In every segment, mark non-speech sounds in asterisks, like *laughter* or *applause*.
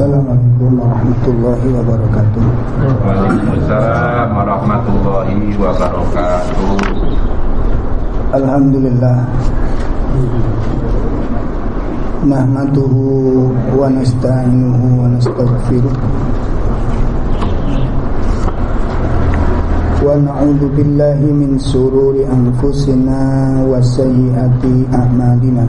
Assalamualaikum warahmatullahi wabarakatuh. Waalaikumsalam warahmatullahi wabarakatuh. Alhamdulillah. Nahmaduhu wa nasta'inuhu wa nastaghfiruh. Billahi min sururi anfusina wa sayyiati a'malina.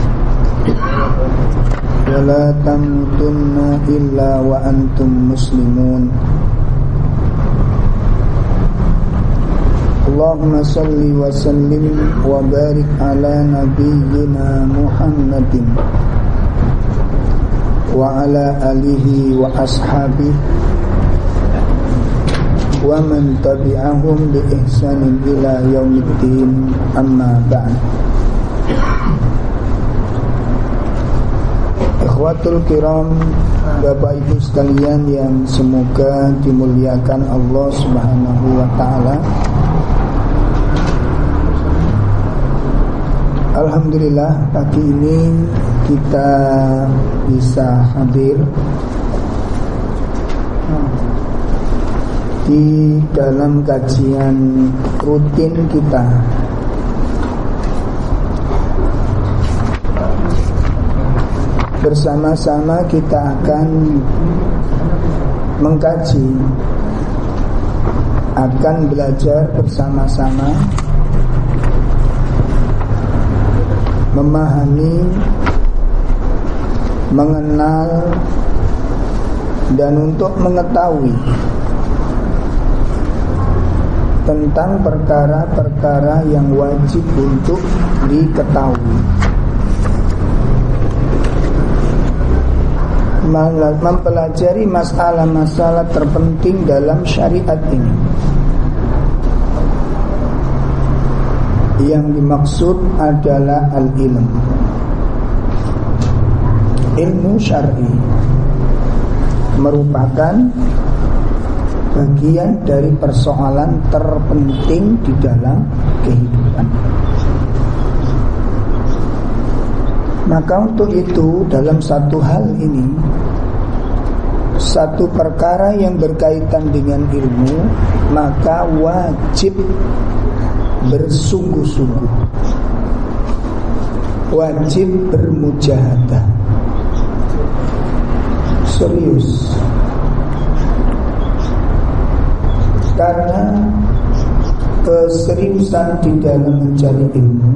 ولا تموتن إلا وأنتم مسلمون اللهم صل وسلم وبارك على نبينا محمد وعلى آله وأصحابه ومن تبعهم بإحسان إلى يوم الدين أما بعد Ikhwatul kiram Bapak Ibu sekalian yang semoga dimuliakan Allah Subhanahu wa taala. Alhamdulillah pagi ini kita bisa hadir di dalam kajian rutin kita bersama-sama kita akan mengkaji akan belajar bersama-sama memahami mengenal dan untuk mengetahui tentang perkara-perkara yang wajib untuk diketahui mempelajari masalah-masalah terpenting dalam syariat ini. Yang dimaksud adalah al-ilm. Ilmu syar'i merupakan bagian dari persoalan terpenting di dalam kehidupan. Maka untuk itu dalam satu hal ini Satu perkara yang berkaitan dengan ilmu Maka wajib bersungguh-sungguh. Wajib bermujahadah. Serius. Karena keseriusan di dalam mencari ilmu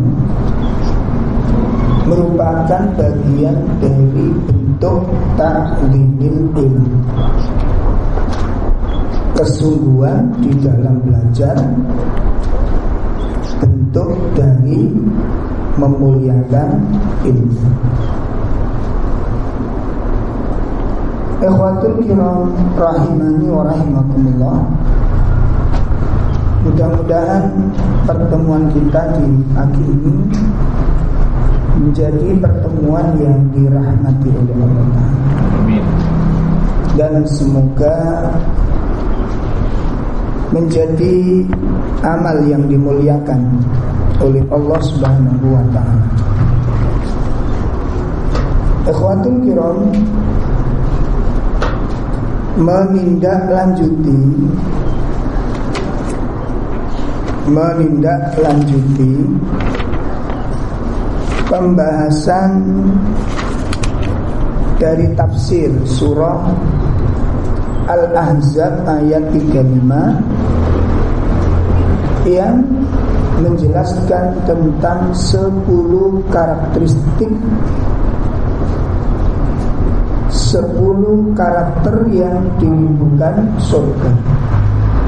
merupakan bagian dari bentuk taklimil ilmu kesungguhan di dalam belajar bentuk dari memuliakan ilmu. Ikhwatul kiram rahimani wa rahimakumullah. Mudah-mudahan pertemuan kita di pagi ini menjadi pertemuan yang dirahmati oleh Allah. Dan semoga menjadi amal yang dimuliakan oleh Allah Subhanahu wa taala. Ikhwatul kiram menindaklanjuti menindaklanjuti pembahasan dari tafsir surah Al-Ahzab ayat 35 yang menjelaskan tentang 10 karakteristik 10 karakter yang dirindukan surga.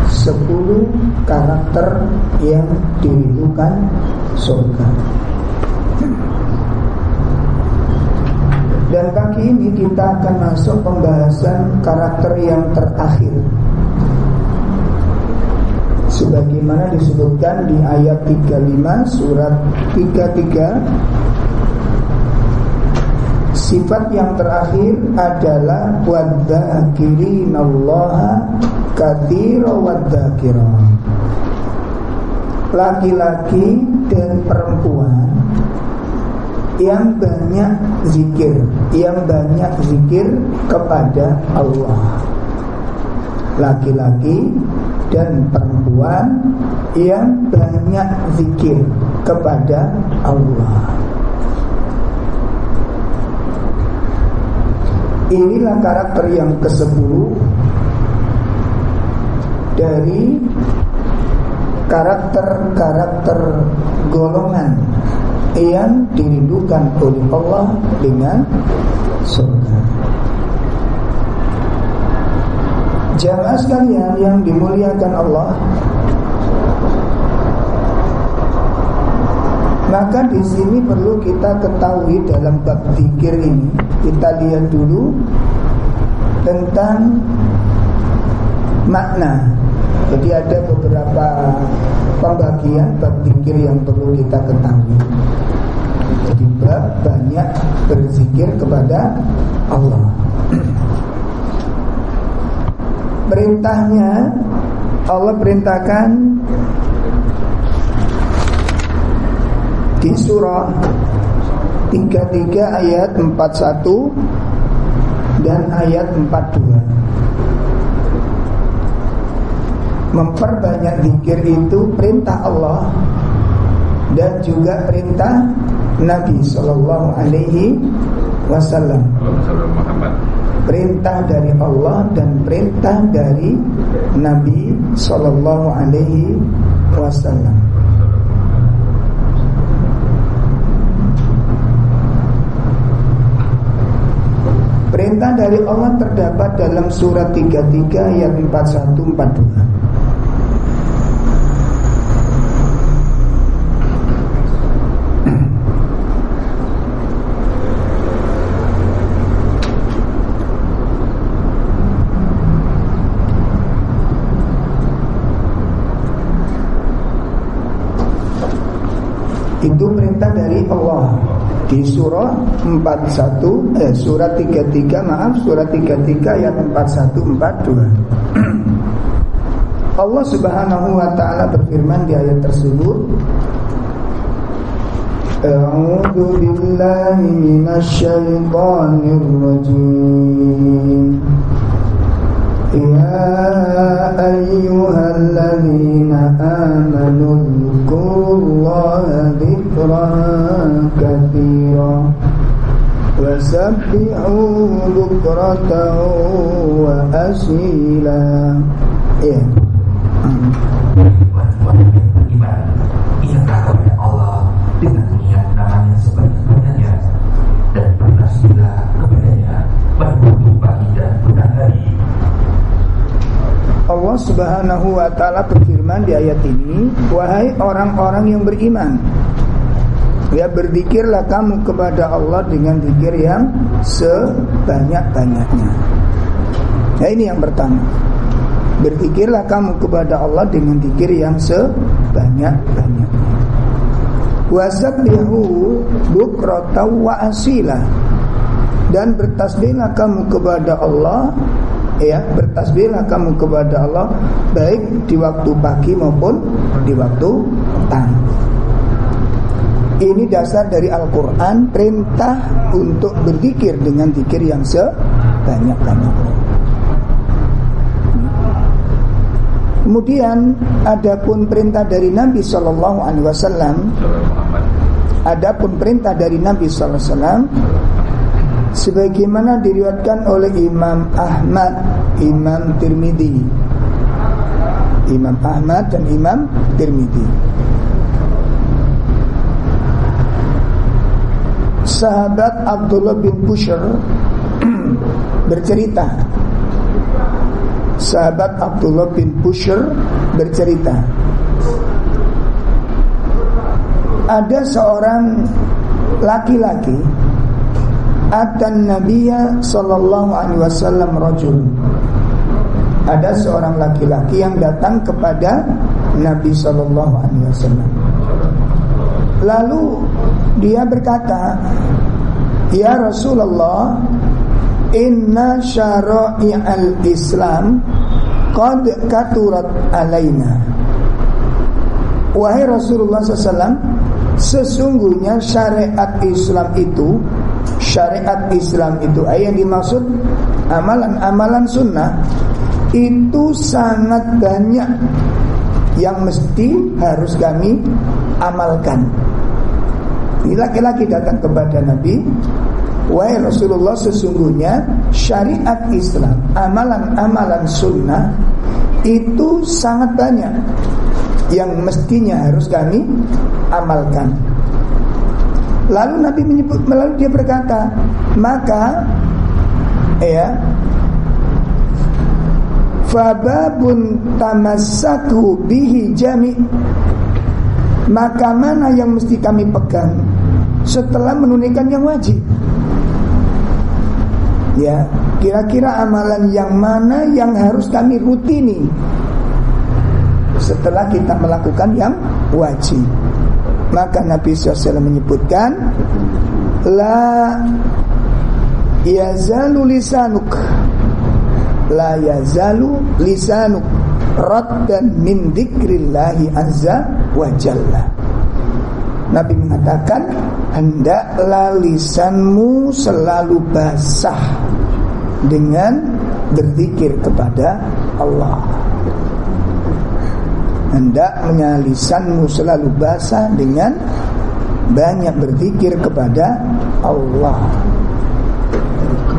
10 karakter yang dirindukan surga Dan pagi ini kita akan masuk pembahasan karakter yang terakhir. Sebagaimana disebutkan di ayat 35 surat 33 Sifat yang terakhir adalah wadzakirinallaha katsira wadzakirah. Laki-laki dan perempuan yang banyak zikir, yang banyak zikir kepada Allah. Laki-laki dan perempuan yang banyak zikir kepada Allah. Inilah karakter yang ke-10 dari karakter-karakter golongan yang dirindukan oleh Allah dengan surga. Jamaah sekalian yang dimuliakan Allah Maka di sini perlu kita ketahui dalam bab zikir ini kita lihat dulu tentang makna. Jadi ada beberapa pembagian bab zikir yang perlu kita ketahui. Bab banyak berzikir kepada Allah. Perintahnya Allah perintahkan di surah 33 ayat 41 dan ayat 42 Memperbanyak zikir itu perintah Allah dan juga perintah Nabi Shallallahu Alaihi Wasallam. Perintah dari Allah dan perintah dari Nabi Shallallahu Alaihi Wasallam. Perintah dari Allah terdapat dalam surat 33 ayat 41 42. Itu perintah dari Allah. Di surah 41 eh surat 33 maaf surat 33 ayat 41 42 *clears throat* Allah Subhanahu wa taala berfirman di ayat tersebut A'udzu billahi minasy syaithanir rajim يا أيها الذين آمنوا اذكروا الله ذكرا كثيرا وسبحوه بكرة وأسيلا إيه. Allah Subhanahu wa taala berfirman di ayat ini, "Wahai orang-orang yang beriman, Ya berzikirlah kamu kepada Allah dengan zikir yang sebanyak-banyaknya. Nah ini yang pertama. Berzikirlah kamu kepada Allah dengan zikir yang sebanyak-banyaknya. Wasabbihu bukrata wa asila. Dan bertasbihlah kamu kepada Allah ya bertasbihlah kamu kepada Allah baik di waktu pagi maupun di waktu petang. Ini dasar dari Al-Quran Perintah untuk berzikir dengan zikir yang sebanyak-banyaknya Kemudian adapun perintah dari Nabi Shallallahu Alaihi Wasallam, adapun perintah dari Nabi Shallallahu Alaihi Wasallam, sebagaimana diriwatkan oleh Imam Ahmad, Imam Tirmidzi, Imam Ahmad dan Imam Tirmidzi. sahabat Abdullah bin Bushr *clears throat* bercerita. Sahabat Abdullah bin Bushr bercerita. Ada seorang laki-laki atan nabiyya sallallahu alaihi wasallam rajul. Ada seorang laki-laki yang datang kepada Nabi sallallahu alaihi wasallam. Lalu dia berkata ya Rasulullah inna syara'i al-islam qad katurat alaina. Wahai Rasulullah SAW sesungguhnya syariat Islam itu syariat Islam itu ayat yang dimaksud amalan-amalan sunnah itu sangat banyak yang mesti harus kami amalkan. Laki-laki datang kepada Nabi Wahai Rasulullah sesungguhnya syariat Islam Amalan-amalan sunnah Itu sangat banyak Yang mestinya harus kami amalkan Lalu Nabi menyebut, lalu dia berkata, maka ya Fababun tamassaku bihi jami. Maka mana yang mesti kami pegang Setelah menunaikan yang wajib? Ya Kira-kira amalan yang mana yang harus kami rutini Setelah kita melakukan yang wajib maka Nabi SAW menyebutkan La yazalu lisanuk. La yazalu lisanuk Raddan min dikrillahi azza wa jalla. Nabi mengatakan Hendaklah lisanmu selalu basah Dengan berzikir kepada Allah hendaknya lisanmu selalu basah dengan banyak berzikir kepada Allah.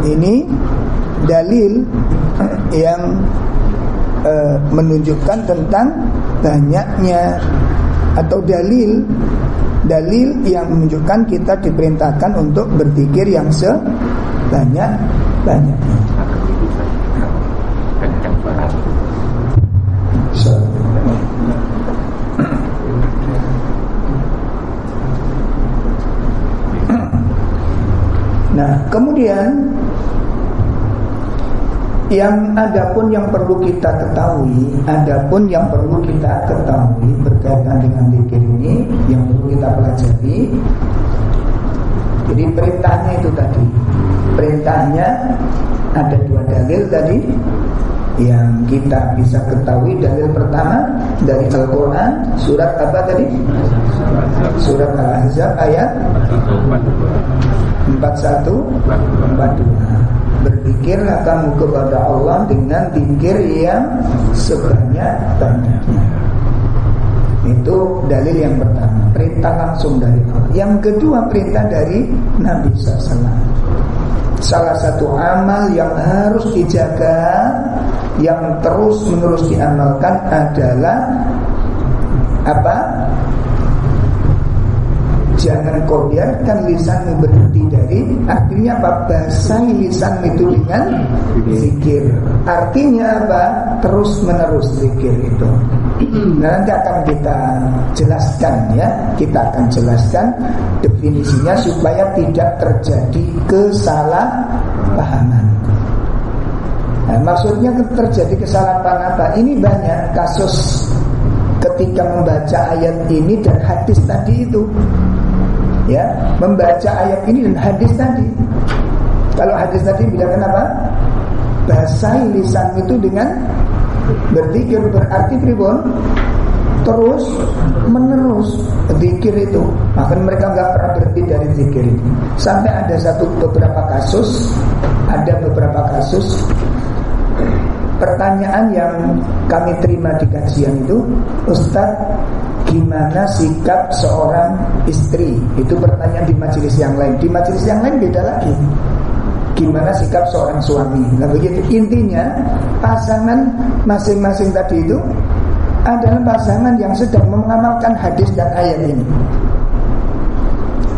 Ini dalil yang uh, menunjukkan tentang banyaknya atau dalil dalil yang menunjukkan kita diperintahkan untuk berzikir yang sebanyak banyaknya. Nah, kemudian yang ada pun yang perlu kita ketahui, ada pun yang perlu kita ketahui berkaitan dengan zikir ini yang perlu kita pelajari. Jadi perintahnya itu tadi. Perintahnya ada dua dalil tadi yang kita bisa ketahui dalil pertama dari Al-Quran surat apa tadi? Surat Al-Ahzab ayat 41 42 Berpikirlah kamu kepada Allah dengan pikir yang sebanyak-banyaknya. Itu dalil yang pertama. Perintah langsung dari Allah. Yang kedua perintah dari Nabi SAW Salah satu amal yang harus dijaga Yang terus menerus diamalkan adalah Apa? Jangan kau biarkan lisanmu berhenti dari Artinya apa? Basahi lisan itu dengan zikir Artinya apa? Terus menerus zikir itu *clears throat* Nah, nanti akan kita jelaskan ya Kita akan jelaskan definisinya Supaya tidak terjadi kesalahpahaman Nah, maksudnya terjadi kesalahpahaman apa? Ini banyak kasus ketika membaca ayat ini dan hadis tadi itu ya membaca ayat ini dan hadis tadi. Kalau hadis tadi bilangkan apa? Basahi lisan itu dengan berzikir berarti pribon terus menerus zikir itu maka mereka nggak pernah berhenti dari zikir itu sampai ada satu beberapa kasus ada beberapa kasus pertanyaan yang kami terima di kajian itu Ustadz gimana sikap seorang istri? Itu pertanyaan di majelis yang lain. Di majelis yang lain beda lagi. Gimana sikap seorang suami? Nah begitu. Intinya pasangan masing-masing tadi itu adalah pasangan yang sedang mengamalkan hadis dan ayat ini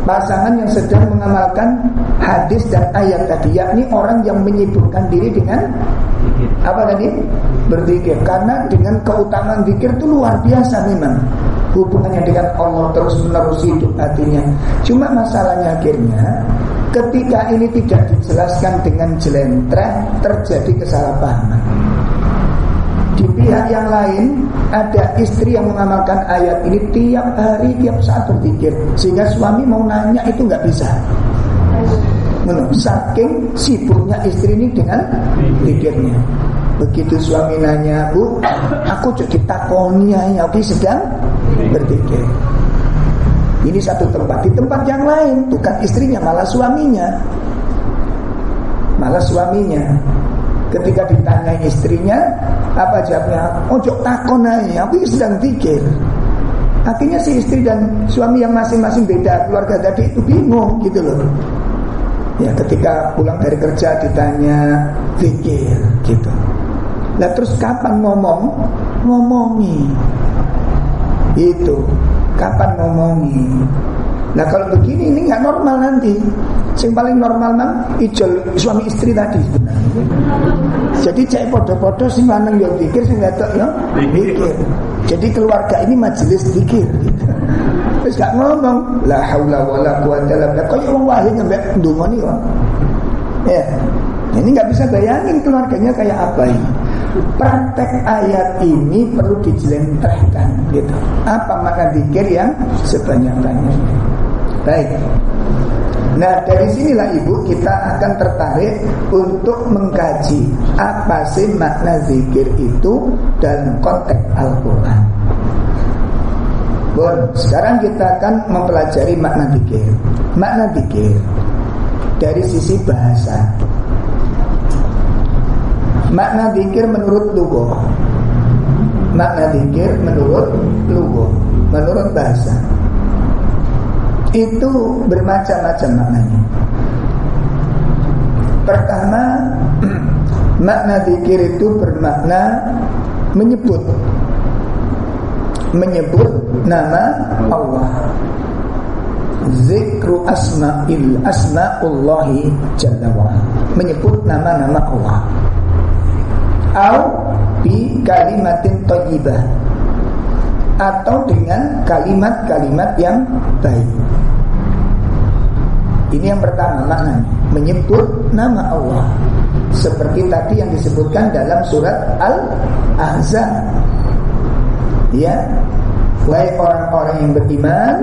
pasangan yang sedang mengamalkan hadis dan ayat tadi yakni orang yang menyibukkan diri dengan apa tadi? Berzikir. Karena dengan keutamaan zikir itu luar biasa memang. Hubungannya dengan Allah terus menerus hidup hatinya. Cuma masalahnya akhirnya Ketika ini tidak dijelaskan dengan jelentreh Terjadi kesalahpahaman pihak yang lain Ada istri yang mengamalkan ayat ini Tiap hari, tiap saat berzikir Sehingga suami mau nanya itu nggak bisa Saking sibuknya istri ini dengan pikirnya Begitu suami nanya, Bu, aku jadi takoni ya, aku sedang berpikir. Ini satu tempat. Di tempat yang lain, bukan istrinya, malah suaminya. Malah suaminya. Ketika ditanya istrinya, apa jawabnya? Ojo takon aja, aku sedang pikir. Akhirnya si istri dan suami yang masing-masing beda keluarga tadi itu bingung gitu loh. Ya ketika pulang dari kerja ditanya pikir gitu. Nah terus kapan ngomong? Ngomongi. Itu kapan ngomongi. Nah kalau begini ini nggak normal nanti. Yang paling normal nang ijol suami istri tadi sebenarnya. Jadi cek podo-podo sih manang yo pikir sih nggak ya pikir. Jadi keluarga ini majelis pikir. *laughs* Terus gak ngomong la haula wala quwata illa billah. Kok wong wahid nyampe ndongoni kok. Ya. Ini nggak bisa bayangin keluarganya kayak apa ini praktek ayat ini perlu dijelentrehkan gitu. Apa makna zikir yang sebanyak-banyaknya? Baik. Nah dari sinilah ibu kita akan tertarik untuk mengkaji apa sih makna zikir itu dalam konteks Al-Quran. Bon, sekarang kita akan mempelajari makna zikir. Makna zikir dari sisi bahasa. Makna zikir menurut lugo Makna zikir menurut lugo Menurut bahasa Itu bermacam-macam maknanya. Pertama *clears throat* Makna zikir itu bermakna Menyebut. Menyebut nama Allah. Zikru asma'il asma'ullahi jalla wa Menyebut nama-nama Allah. Au bi kalimatin thayyibah atau dengan kalimat-kalimat yang baik. Ini yang pertama maknanya menyebut nama Allah seperti tadi yang disebutkan dalam surat Al-Ahzab. Ya, Wahai orang-orang yang beriman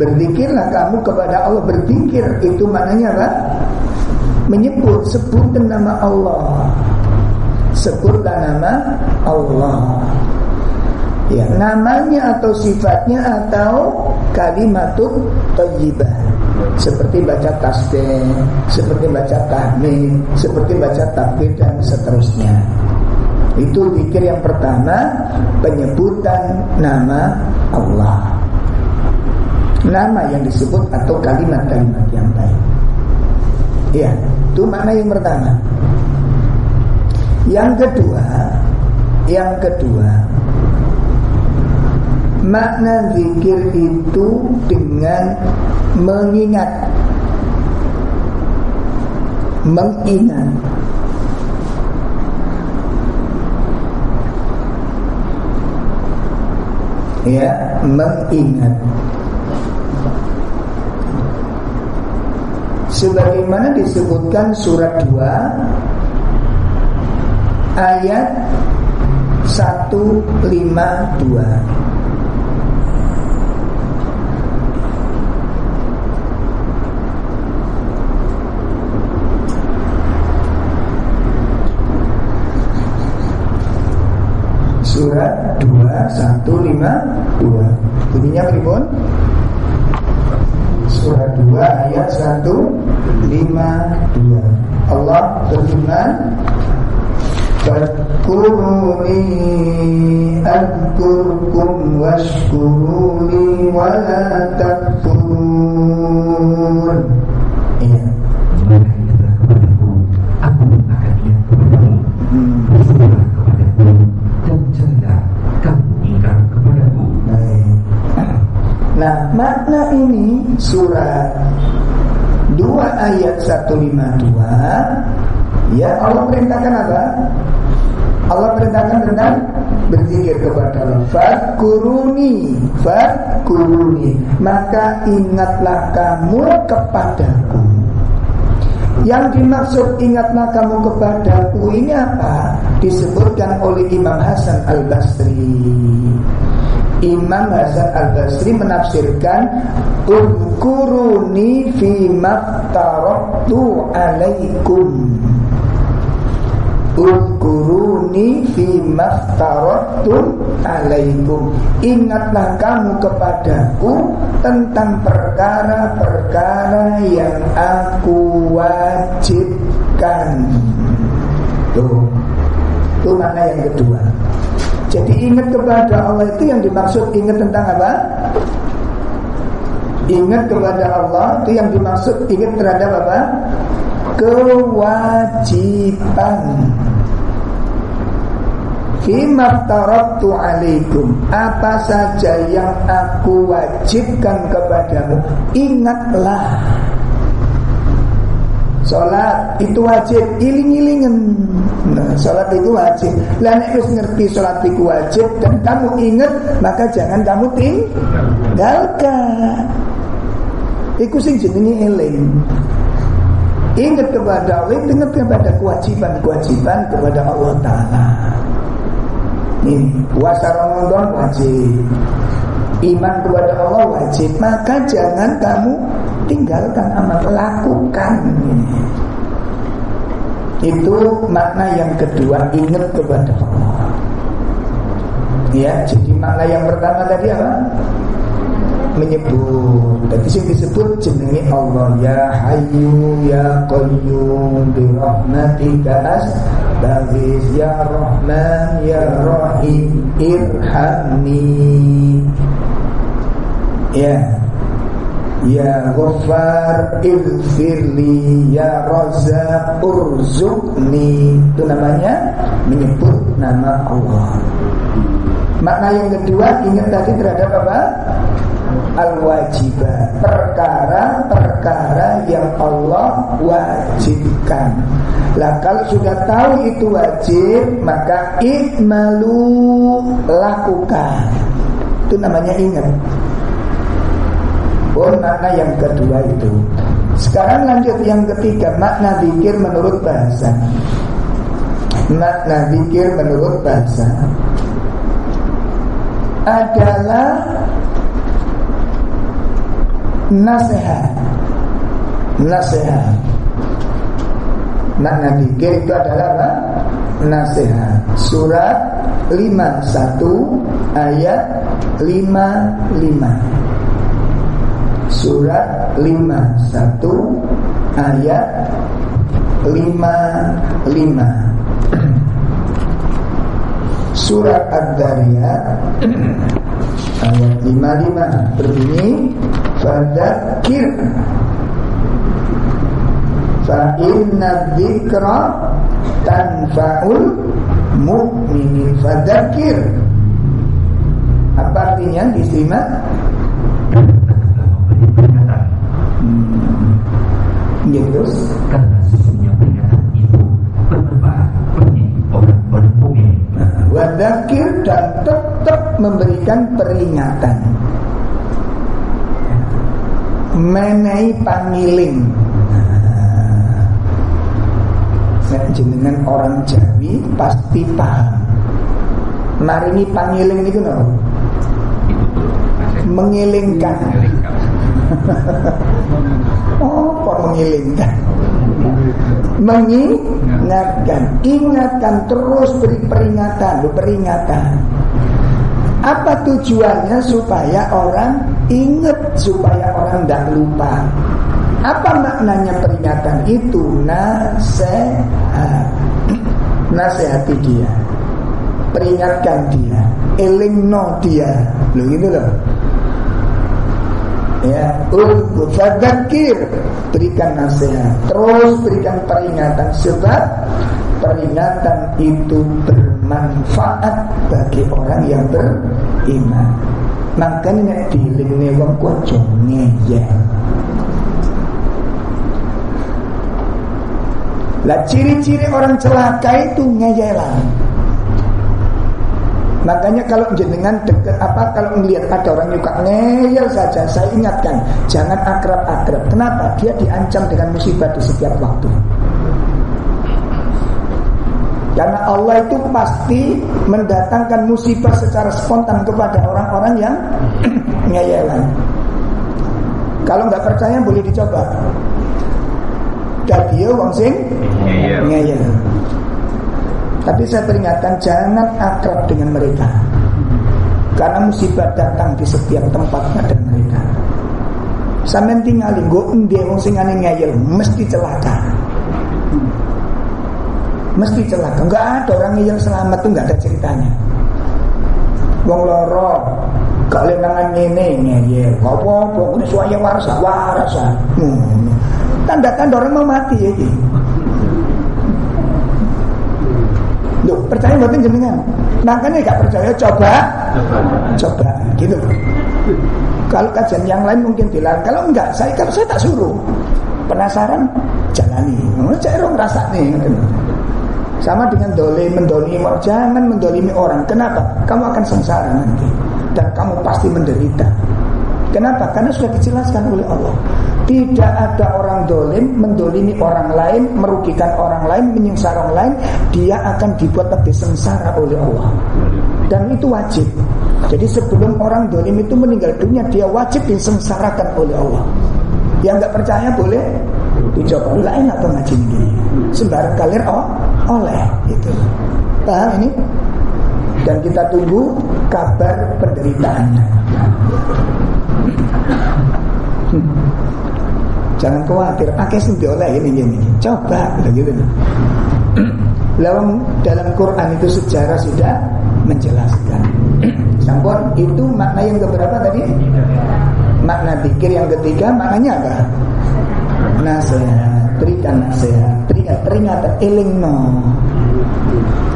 Berzikirlah kamu kepada Allah Berzikir itu maknanya apa? Menyebut, sebutkan nama Allah sebutlah nama Allah. Ya, namanya atau sifatnya atau kalimatun thayyibah. Seperti baca tasbih, seperti baca tahmid, seperti baca takbir dan seterusnya. Itu pikir yang pertama penyebutan nama Allah. Nama yang disebut atau kalimat-kalimat yang baik. Ya, itu makna yang pertama. Yang kedua, yang kedua, makna zikir itu dengan mengingat mengingat. Ya mengingat. Sebagaimana disebutkan surat 2 ayat 152 Surat 152 Bunyinya pribun Surah 2 ayat 152 Allah berfirman Fadkuruni adkurkum washkuruni wa takfurun. Makna ini surat 2 ayat 152 Ya Allah perintahkan apa? Allah perintahkan tentang berzikir kepada Allah. Fakuruni, fakuruni. Maka ingatlah kamu kepadaku. Yang dimaksud ingatlah kamu kepadaku ini apa? Disebutkan oleh Imam Hasan Al Basri. Imam Hasan Al Basri menafsirkan Udkuruni fi maftaratu alaikum. Udkuruni fi maftaratun alaikum. Ingatlah kamu kepadaku Tentang perkara-perkara yang aku wajibkan. Tuh Itu mana yang kedua Jadi ingat kepada Allah itu yang dimaksud Ingat tentang apa? Ingat kepada Allah itu yang dimaksud Ingat terhadap apa? Kewajiban Fima taraktu alaikum Apa saja yang aku wajibkan kepadamu Ingatlah Sholat itu wajib Iling-ilingen. Nah, Sholat itu wajib. Lalu harus ngerti sholat itu wajib Dan kamu ingat Maka jangan kamu tinggalkan Iku sing jenenge eling. Ingat kepada Allah Ingat kepada kewajiban-kewajiban Kepada Allah Ta'ala. Ini puasa Ramadan wajib. Iman kepada Allah wajib Maka jangan kamu tinggalkan amal Lakukan. Itu makna yang kedua Ingat kepada Allah Ya, jadi makna yang pertama tadi apa? menyebut Tapi yang disebut jenenge Allah Ya Hayyu Ya Qayyum Bi rahmatika astaghis Ya Rahman Ya Rahim Irhamni Ya Ya Ghaffar Ilfirli Ya Razak Urzukni Itu namanya menyebut nama Allah Makna yang kedua ingat tadi terhadap apa? al-wajibat perkara-perkara yang Allah wajibkan. Lah kalau sudah tahu itu wajib, maka ikmalu lakukan. Itu namanya ingat. Oh, makna yang kedua itu. Sekarang lanjut yang ketiga, makna pikir menurut bahasa. Makna pikir menurut bahasa adalah nasihat nasihat makna zikir itu adalah apa? nasihat surat 51 ayat 55 surat 51 ayat 55 surat ad-dariyat ayat 55 berbunyi Fadzakir. Fa inna dzikra tanfa'ul mu'minin. Fadzakir. Apa artinya? Hmm. Gitu Karena sesungguhnya peringatan itu bermanfaat bagi orang-orang mukmin. Wadakir dan tetap memberikan peringatan. Menehi pangiling nah, jenengan orang Jawi pasti paham. Ini pangiling itu no? mengilingkan. Mengilingkan *laughs* mengingatkan ingatkan terus beri peringatan peringatan apa tujuannya supaya orang ingat supaya orang tidak lupa. Apa maknanya peringatan itu? Nasihat. Nasihati dia. Peringatkan dia. Elingno dia. Loh gitu loh. Ya, ulku fadzakir berikan nasihat, terus berikan peringatan sebab peringatan itu bermanfaat bagi orang yang beriman. Makanya dilingne wong kuwi ya. Lah ciri-ciri orang celaka itu ngeyelan. Makanya kalau jenengan dekat apa kalau melihat ada orang nyuka ngeyel saja, saya ingatkan jangan akrab-akrab. Kenapa? Dia diancam dengan musibah di setiap waktu. Karena Allah itu pasti mendatangkan musibah secara spontan kepada orang-orang yang *clears throat* ngeyelan. Kalau nggak percaya boleh dicoba. Dia wong sing ngeyel. Tapi saya peringatkan jangan akrab dengan mereka. Karena musibah datang di setiap tempat ada mereka. Sampai tinggal gue endi wong sing ane ngeyel mesti celaka. Mesti celaka. Enggak ada orang ngeyel selamat tuh enggak ada ceritanya. Wong loro gak lenangan ngene ngeyel. Apa-apa kuwi suaya waras waras. Hmm. Tanda-tanda orang mau mati ya. Percaya buatin jenengan. Makanya gak percaya coba coba gitu. Kalau kajian yang lain mungkin bilang, kalau enggak, saya kalau saya tak suruh. Penasaran, jalani. Oh, saya orang rasa nih. Sama dengan dolim, mendolimi orang. Jangan mendolimi orang. Kenapa? Kamu akan sengsara nanti. Dan kamu pasti menderita. Kenapa? Karena sudah dijelaskan oleh Allah. Tidak ada orang dolim mendolimi orang lain, merugikan orang lain, menyiksa orang lain. Dia akan dibuat lebih sengsara oleh Allah. Dan itu wajib. Jadi sebelum orang dolim itu meninggal dunia, dia wajib disengsarakan oleh Allah. Yang nggak percaya boleh dicoba. Lah enak tuh ngaji ini. Sembarang kalir oh oleh itu. Paham ini? Dan kita tunggu kabar penderitaannya. Jangan khawatir, pakai sing oleh ini ini. Coba gitu. *clears throat* Dalam dalam Quran itu sejarah sudah menjelaskan. *clears throat* Sampun itu makna yang keberapa tadi? Makna pikir yang ketiga maknanya apa? Nasihat, berikan nasihat, berikan peringatan, eling no.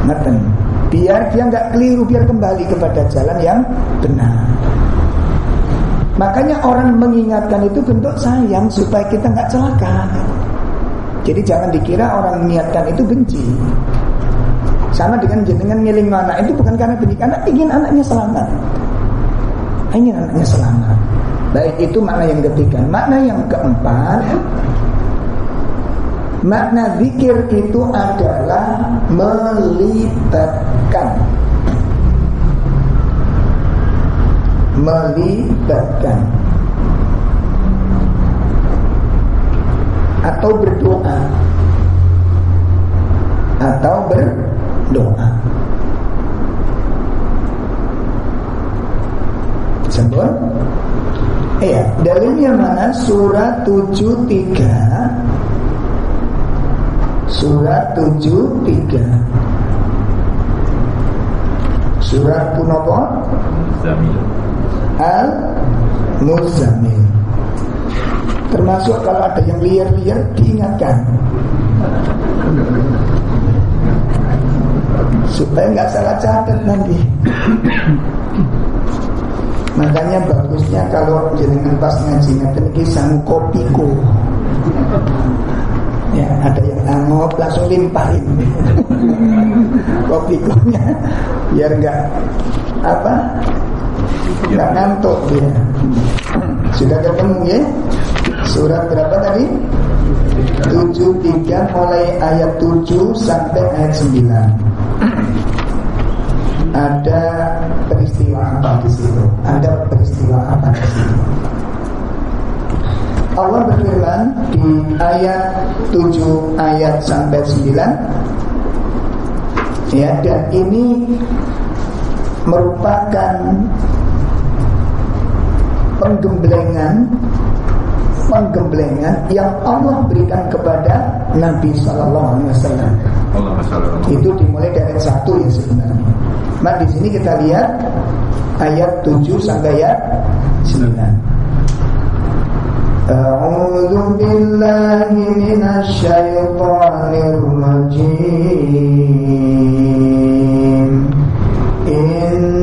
Ngeten. Biar dia nggak keliru, biar kembali kepada jalan yang benar. Makanya orang mengingatkan itu bentuk sayang supaya kita nggak celaka. Jadi jangan dikira orang mengingatkan itu benci. Sama dengan jenengan ngiling anak itu bukan karena benci, karena ingin anaknya selamat. Ingin anaknya selamat. Baik itu makna yang ketiga. Makna yang keempat, makna zikir itu adalah melibatkan melibatkan. Atau berdoa. Atau berdoa. Sebut Iya, dalilnya mana? Surat 73 Surat 73 Surat Punopo Al-Muzammil Termasuk kalau ada yang liar-liar diingatkan Supaya nggak salah catat nanti Makanya bagusnya kalau jenengan pas ngaji ngeten iki sang kopiko. Ya, ada yang angop langsung limpahin. *laughs* Kopikonya biar enggak apa? Enggak ngantuk dia. Sudah ketemu ya? Surat berapa tadi? 73 mulai ayat 7 sampai ayat 9 ada peristiwa apa di situ? Ada peristiwa apa di situ? Allah berfirman di ayat 7 ayat sampai 9 ya dan ini merupakan penggemblengan penggemblengan yang Allah berikan kepada Nabi Sallallahu Alaihi Wasallam. Itu dimulai dari satu ya sebenarnya. Nah di sini kita lihat ayat 7 sampai ayat 9. A'udzu billahi minasy syaithanir rajim. Inna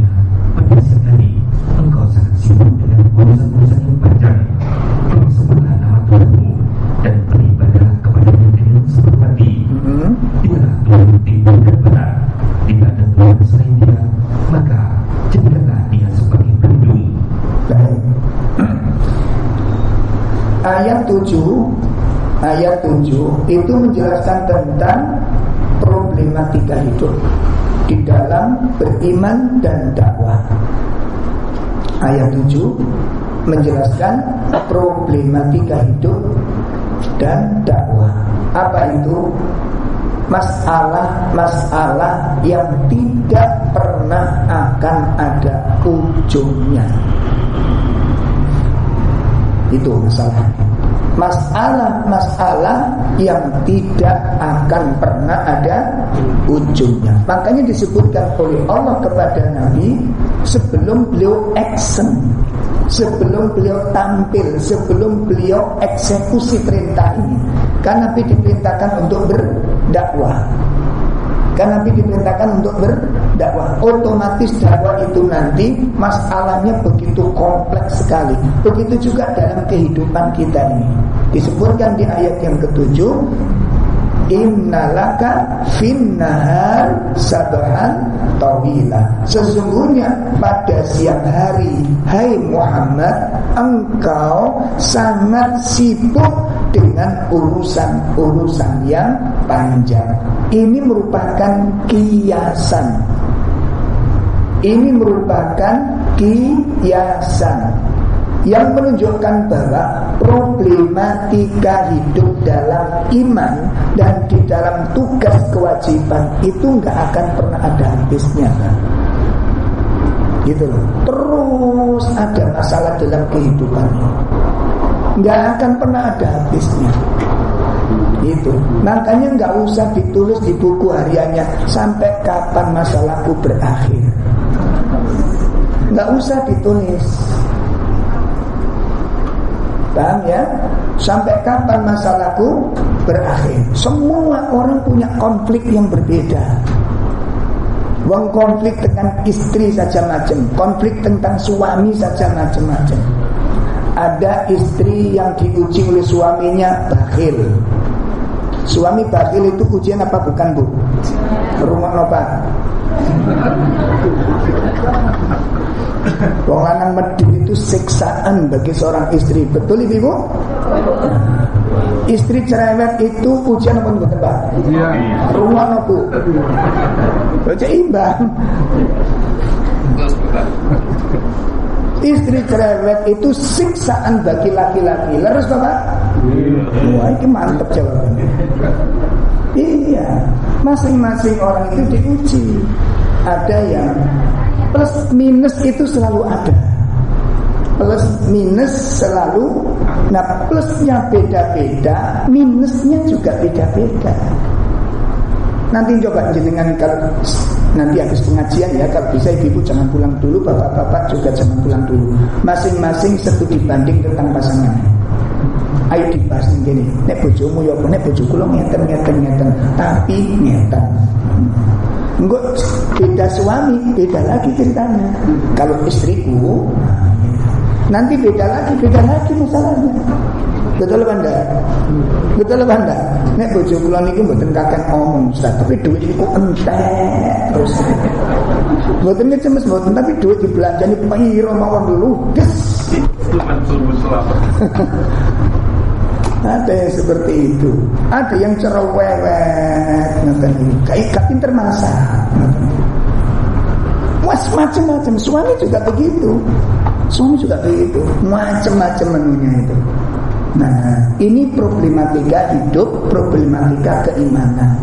ayat 7 ayat 7 itu menjelaskan tentang problematika hidup di dalam beriman dan dakwah. Ayat 7 menjelaskan problematika hidup dan dakwah. Apa itu? Masalah-masalah yang tidak pernah akan ada ujungnya. Itu masalah. Masalah-masalah yang tidak akan pernah ada ujungnya. Makanya disebutkan oleh Allah kepada Nabi Sebelum beliau action Sebelum beliau tampil Sebelum beliau eksekusi perintah ini. Karena Nabi diperintahkan untuk berdakwah Kan Nabi diperintahkan untuk berdakwah. Otomatis dakwah itu nanti masalahnya begitu kompleks sekali. Begitu juga dalam kehidupan kita ini. Disebutkan di ayat yang ketujuh, Innalaka finnahar sabahan tawila Sesungguhnya pada siang hari Hai Muhammad Engkau sangat sibuk dengan urusan-urusan yang panjang. Ini merupakan kiasan. Ini merupakan kiasan yang menunjukkan bahwa problematika hidup dalam iman dan di dalam tugas kewajiban itu nggak akan pernah ada habisnya gitu loh terus ada masalah dalam kehidupan nggak akan pernah ada habisnya. Itu. Makanya nggak usah ditulis di buku hariannya sampai kapan masalahku berakhir. Nggak usah ditulis. Paham ya? Sampai kapan masalahku berakhir? Semua orang punya konflik yang berbeda. Wong konflik dengan istri saja macam, konflik tentang suami saja macam-macam. Ada istri yang diuji oleh suaminya bakhil Suami bakhil itu ujian apa bukan bu? Rumah nopo Wong lanang medit itu siksaan bagi seorang istri Betul ibu? Istri cerewet itu ujian apa bukan Pak? Iya. Rumah nopo? Baca imbang Istri cerewet itu siksaan bagi laki-laki. Leres Bapak? Wah, ini mantep jawabannya. Iya, masing-masing orang itu diuji. Ada yang plus minus itu selalu ada. Plus minus selalu, nah plusnya beda-beda, minusnya juga beda-beda. Nanti coba jenengan kalau nanti habis pengajian ya kalau bisa ibu jangan pulang dulu bapak-bapak juga jangan pulang dulu. Masing-masing studi banding tentang pasangan. Ayo dibahas gini nek bojomu ya nek bojo kula ngeten ngeten ngeten. Tapi ngeten. Enggak beda suami beda lagi ceritanya. Kalau istriku nanti beda lagi beda lagi masalahnya Betul apa enggak? Betul apa enggak? Nek bojo kula niki mboten kakek omong Ustaz, tapi duit niku entek terus. Mboten cemes mboten, tapi duit dibelanjani piro mawon dulu. Des. *laughs* Ada yang seperti itu. Ada yang cerewet, ngoten ini. Kayak gak pinter Was macam-macam. Suami juga begitu. Suami juga begitu. Macam-macam menunya itu. Nah, ini problematika hidup, problematika keimanan,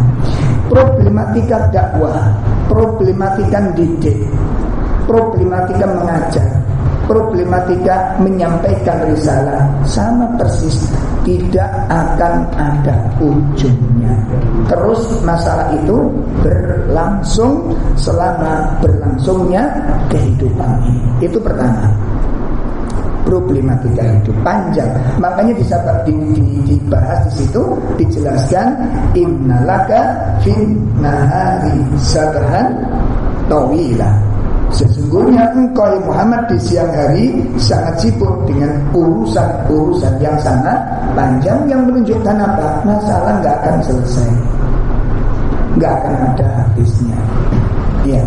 problematika dakwah, problematika didik, problematika mengajar, problematika menyampaikan risalah sama persis tidak akan ada ujungnya. Terus masalah itu berlangsung selama berlangsungnya kehidupan ini. Itu pertama problematika hidup panjang. Makanya bisa di, di, dibahas di situ dijelaskan innalaka fin nahari sabahan tawila. Sesungguhnya engkau Muhammad di siang hari sangat sibuk dengan urusan-urusan yang sangat panjang yang menunjukkan apa? Masalah nggak akan selesai, nggak akan ada habisnya. Ya.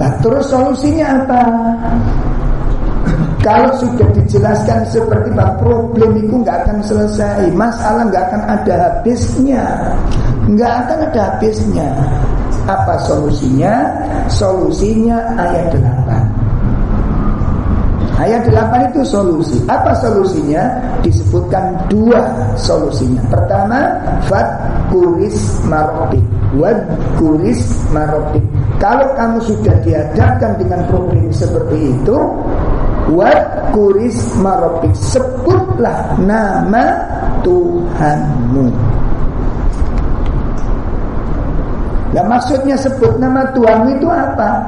Nah terus solusinya apa? Kalau sudah dijelaskan seperti apa problem itu nggak akan selesai, masalah nggak akan ada habisnya, nggak akan ada habisnya. Apa solusinya? Solusinya ayat 8. Ayat 8 itu solusi. Apa solusinya? Disebutkan dua solusinya. Pertama, fat kuris marobik. Wad kuris marobik. Kalau kamu sudah dihadapkan dengan problem seperti itu, Wat kuris marobik. Sebutlah nama Tuhanmu. Nah maksudnya sebut nama Tuhanmu itu apa?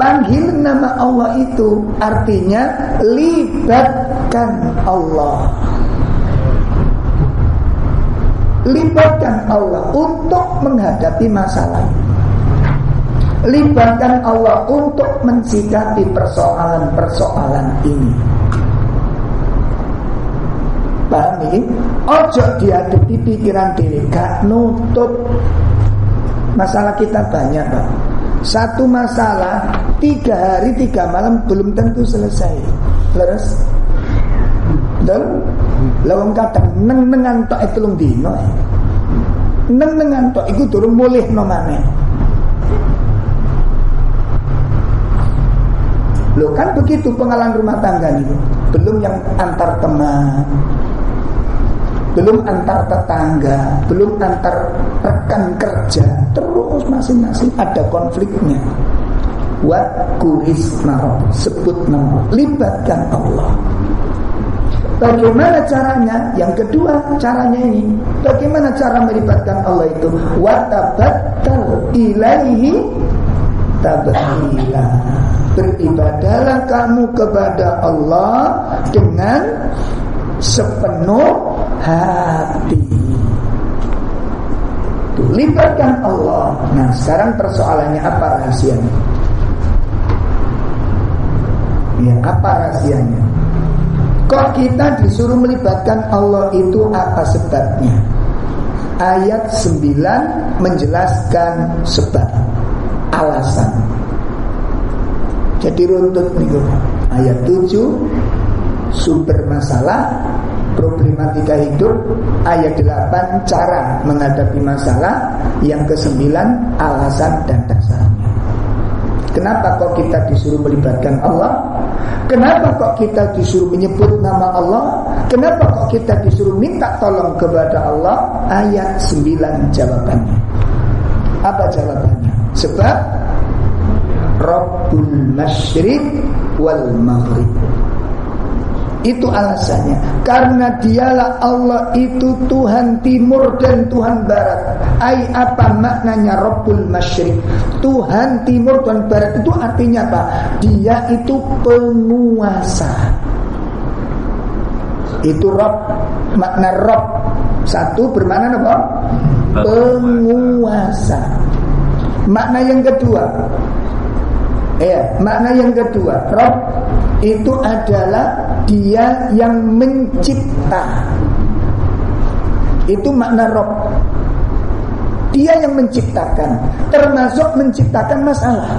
Panggil nama Allah itu Artinya libatkan Allah. Libatkan Allah untuk menghadapi masalah Libatkan Allah untuk mensikapi persoalan-persoalan ini. Paham ini? Ojo dihadapi pikiran diri, gak nutup. Masalah kita banyak, Pak. Satu masalah tiga hari tiga malam belum tentu selesai. Leres? Dan lawan kata neng nengan tok itu lung dino. Neng nengan tok itu turun boleh nomane. Loh kan begitu pengalaman rumah tangga itu Belum yang antar teman. Belum antar tetangga. Belum antar rekan kerja. Terus masing-masing ada konfliknya. Wat kuris Sebut nama. Libatkan Allah. Bagaimana caranya? Yang kedua caranya ini. Bagaimana cara melibatkan Allah itu? Watabattal ilaihi tabhila Beribadahlah kamu kepada Allah dengan sepenuh hati. Libatkan Allah. Nah, sekarang persoalannya apa rahasianya? Ya, apa rahasianya? Kok kita disuruh melibatkan Allah itu apa sebabnya? Ayat 9 menjelaskan sebab alasan jadi runtut nih Ayat 7 Sumber masalah Problematika hidup Ayat 8 Cara menghadapi masalah Yang ke-9 Alasan dan dasarnya Kenapa kok kita disuruh melibatkan Allah? Kenapa kok kita disuruh menyebut nama Allah? Kenapa kok kita disuruh minta tolong kepada Allah? Ayat 9 jawabannya. Apa jawabannya? Sebab Rabbul Masyrik wal Maghrib. Itu alasannya. Karena dialah Allah itu Tuhan timur dan Tuhan barat. Ay apa maknanya Rabbul Masyrik Tuhan timur dan barat itu artinya apa? Dia itu penguasa. Itu Rabb Makna Rabb. Satu bermakna apa? Penguasa. Makna yang kedua Ya, makna yang kedua, Rob itu adalah dia yang mencipta. Itu makna Rob. Dia yang menciptakan, termasuk menciptakan masalah.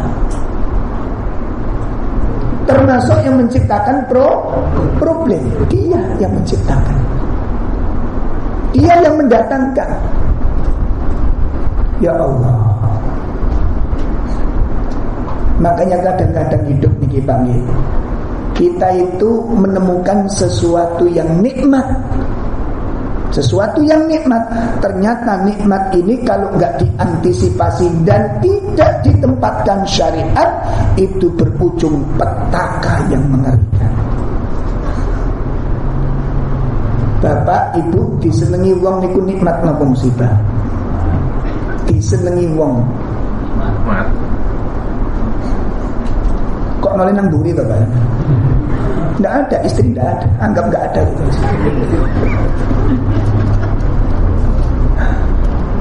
Termasuk yang menciptakan pro problem. Dia yang menciptakan. Dia yang mendatangkan. Ya Allah. Makanya kadang-kadang hidup nih panggil Kita itu menemukan sesuatu yang nikmat. Sesuatu yang nikmat. Ternyata nikmat ini kalau nggak diantisipasi dan tidak ditempatkan syariat itu berujung petaka yang mengerikan. Bapak, Ibu disenengi wong niku nikmat napa musibah? Disenengi wong. Kok nolin nang buri Bapak? Tidak ada, istri tidak ada, anggap nggak ada gitu.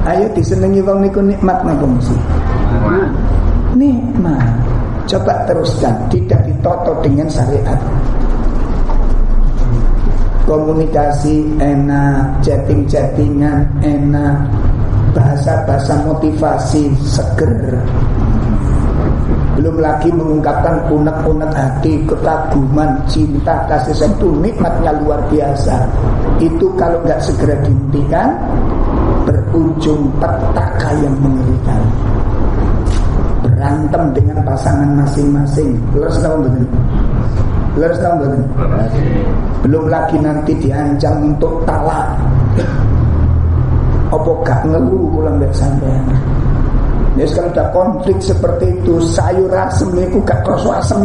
Ayo disenengi wong niku nikmat napa? Nikmat. Nikmat. Coba teruskan, tidak ditoto dengan syariat. Komunikasi enak, chatting-chattingan enak, bahasa-bahasa motivasi seger. Belum lagi mengungkapkan unek-unek hati, kekaguman, cinta, kasih sayang itu nikmatnya luar biasa. Itu kalau nggak segera dihentikan, berujung petaka yang mengerikan berantem dengan pasangan masing-masing. Leres tahu betul? Leres tahu betul? Belum lagi nanti diancam untuk talak. Opo gak ngeluh pulang dari. Ya kalau ada konflik seperti itu sayur asem itu gak kroso asem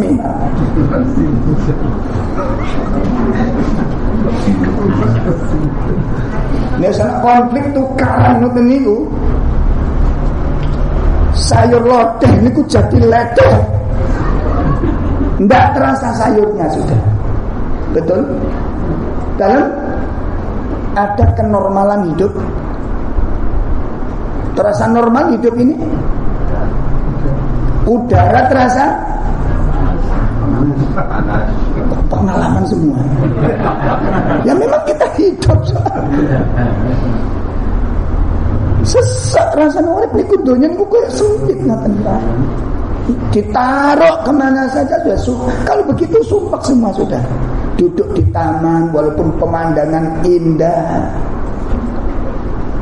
Nek sana konflik tuh karang ngoten niku sayur lodeh niku jadi ledeh. Tidak terasa sayurnya sudah. Betul? Dalam ada kenormalan hidup. Terasa normal hidup ini? Udara terasa pengalaman semua. Ya memang kita hidup sesak rasa niku donya niku koyo sumpit ngaten Pak. Ditaruh ke mana saja sudah su Kalau begitu sumpah semua sudah. Duduk di taman walaupun pemandangan indah.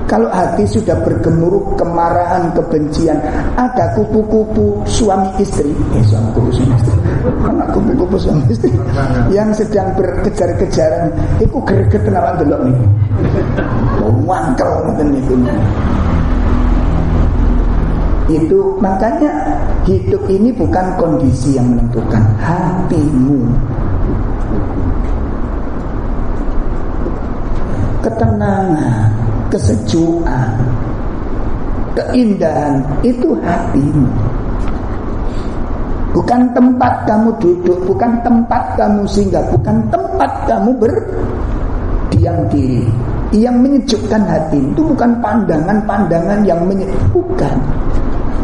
Kalau hati sudah bergemuruh kemarahan, kebencian, ada kupu-kupu suami istri, eh suami kupu suami istri, anak kupu-kupu suami istri? Yang sedang berkejar-kejaran, itu greget kenapa delok nih, wangkel ngoten niku. Itu makanya hidup ini bukan kondisi yang menentukan. Hatimu. Ketenangan, kesejukan, keindahan itu hatimu. Bukan tempat kamu duduk, bukan tempat kamu singgah, bukan tempat kamu berdiam diri. Yang menyejukkan hati itu bukan pandangan-pandangan yang menyejukkan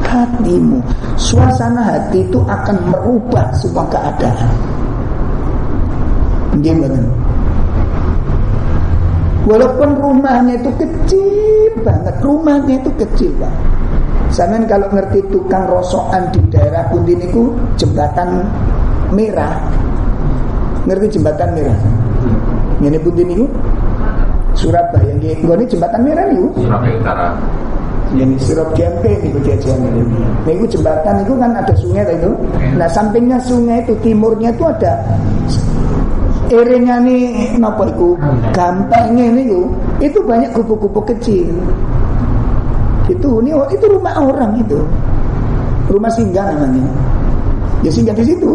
hatimu. Suasana hati itu akan merubah semua keadaan. Gimana? Walaupun rumahnya itu kecil banget, rumahnya itu kecil banget. Sampean kalau ngerti tukang rosokan di daerah Pundi niku jembatan merah. Ngerti jembatan merah? Ini Pundi niku? Surabaya nggih. Nggone jembatan merah niku. Surabaya Utara. Ini sirup gempe niku jajan ini. Niku jembatan itu kan ada sungai itu. Nah sampingnya sungai itu timurnya itu ada Iringnya nih napa iku gampangnya niku itu banyak kupu-kupu kecil. Itu ini itu rumah orang itu. Rumah singgah namanya. Ya singgah di situ.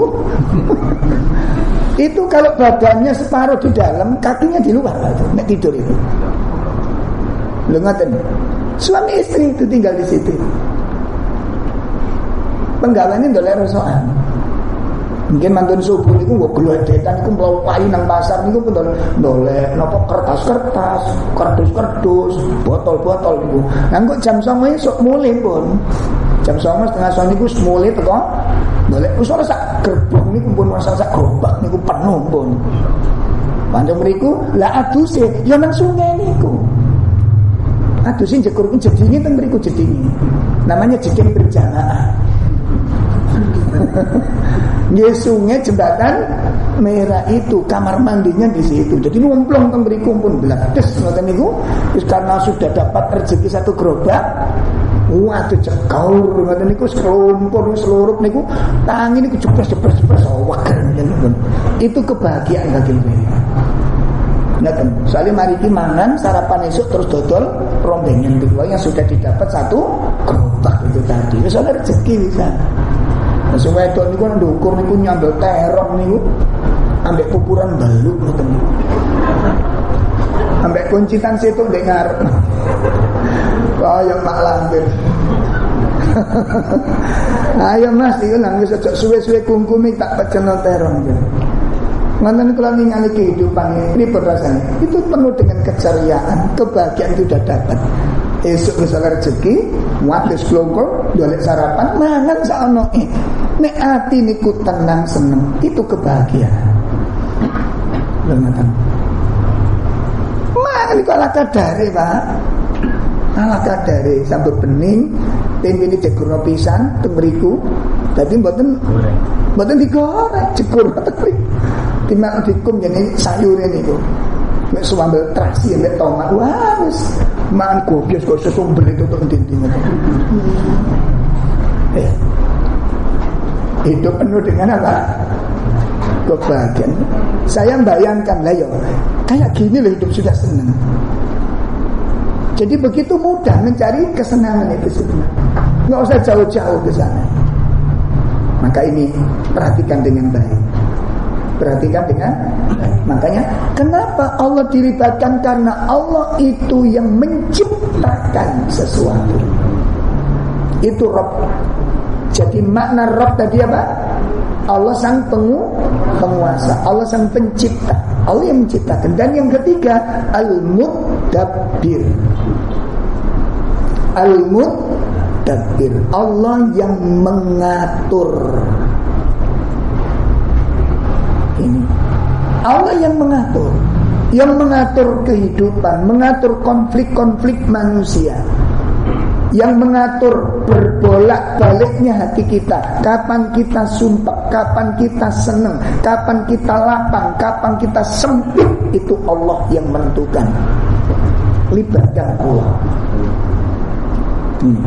itu kalau badannya separuh di dalam, kakinya di luar itu, nek tidur itu. Lu ngaten. Suami istri itu tinggal di situ. Penggalannya dolek rosokan. Mungkin mantun subuh niku nggo glodekan niku mlayu nang pasar niku pun dolek napa kertas-kertas, kardus-kardus, botol-botol niku. Nah kok jam 09.00 esuk mulai pun. Jam 09.00 setengah 09.00 niku mulai teko dolek wis ora sak gerbong niku pun ora sak gerobak niku penuh pun. Pancen mriku lah aduse ya nang sungai niku. Aduse jekur jedinge teng mriku jedinge. Namanya jeding berjamaah. *laughs* Nggih sungai jembatan merah itu kamar mandinya di situ. Jadi ngumplong teng mriku pun blades ngoten niku wis karena sudah dapat rezeki satu gerobak Waduh cekaur ngoten niku selumpur seluruh niku tangi niku jepres-jepres jepres waker Itu kebahagiaan bagi mereka. Ngaten. Soalnya mari ki mangan sarapan esok terus dodol rombengan kedua yang sudah didapat satu gerobak itu tadi. Wis ana rezeki bisa. Nah, sing wedok niku ndukur niku nyambel terong niku ambek pupuran baluk ngoten niku. Sampai kuncitan situ dengar. Kaya mak lampir. *laughs* Ayo mas, itu nang wis suwe-suwe kungkumi tak peceno terong. Ngoten kula ningali kehidupan ini rasanya. Itu penuh dengan keceriaan, kebahagiaan itu sudah dapat. Esok misalnya rezeki, wates klongkol, dolek sarapan, mangan saono e. Nek ati niku tenang seneng, itu kebahagiaan. Lengatan. Mangan niku ala kadare, Pak. Ala kadare sambut bening, tempe ini jekurno pisan teng mriku. Dadi mboten mboten digoreng, jekur Timbang dikum jadi sayur ini tuh. Nek sambal terasi nek tomat wah wis mangan gobios kok sesumber itu tuh entin Eh. Hidup penuh dengan apa? Kebahagiaan. Saya bayangkan lah ya, kayak gini loh hidup sudah senang. Jadi begitu mudah mencari kesenangan itu sebenarnya. Nggak usah jauh-jauh ke sana. Maka ini perhatikan dengan baik. Perhatikan dengan Makanya kenapa Allah dilibatkan Karena Allah itu yang menciptakan sesuatu Itu Rob Jadi makna Rob tadi apa? Allah sang pengu, penguasa. Allah sang pencipta. Allah yang menciptakan. Dan yang ketiga Al-Mudabbir. Al-Mudabbir. Allah yang mengatur. Ini. Allah yang mengatur, yang mengatur kehidupan, mengatur konflik-konflik manusia. Yang mengatur berbolak-baliknya hati kita. Kapan kita sumpah, kapan kita senang Kapan kita lapang, kapan kita sempit Itu Allah yang menentukan. Libatkan Allah hmm.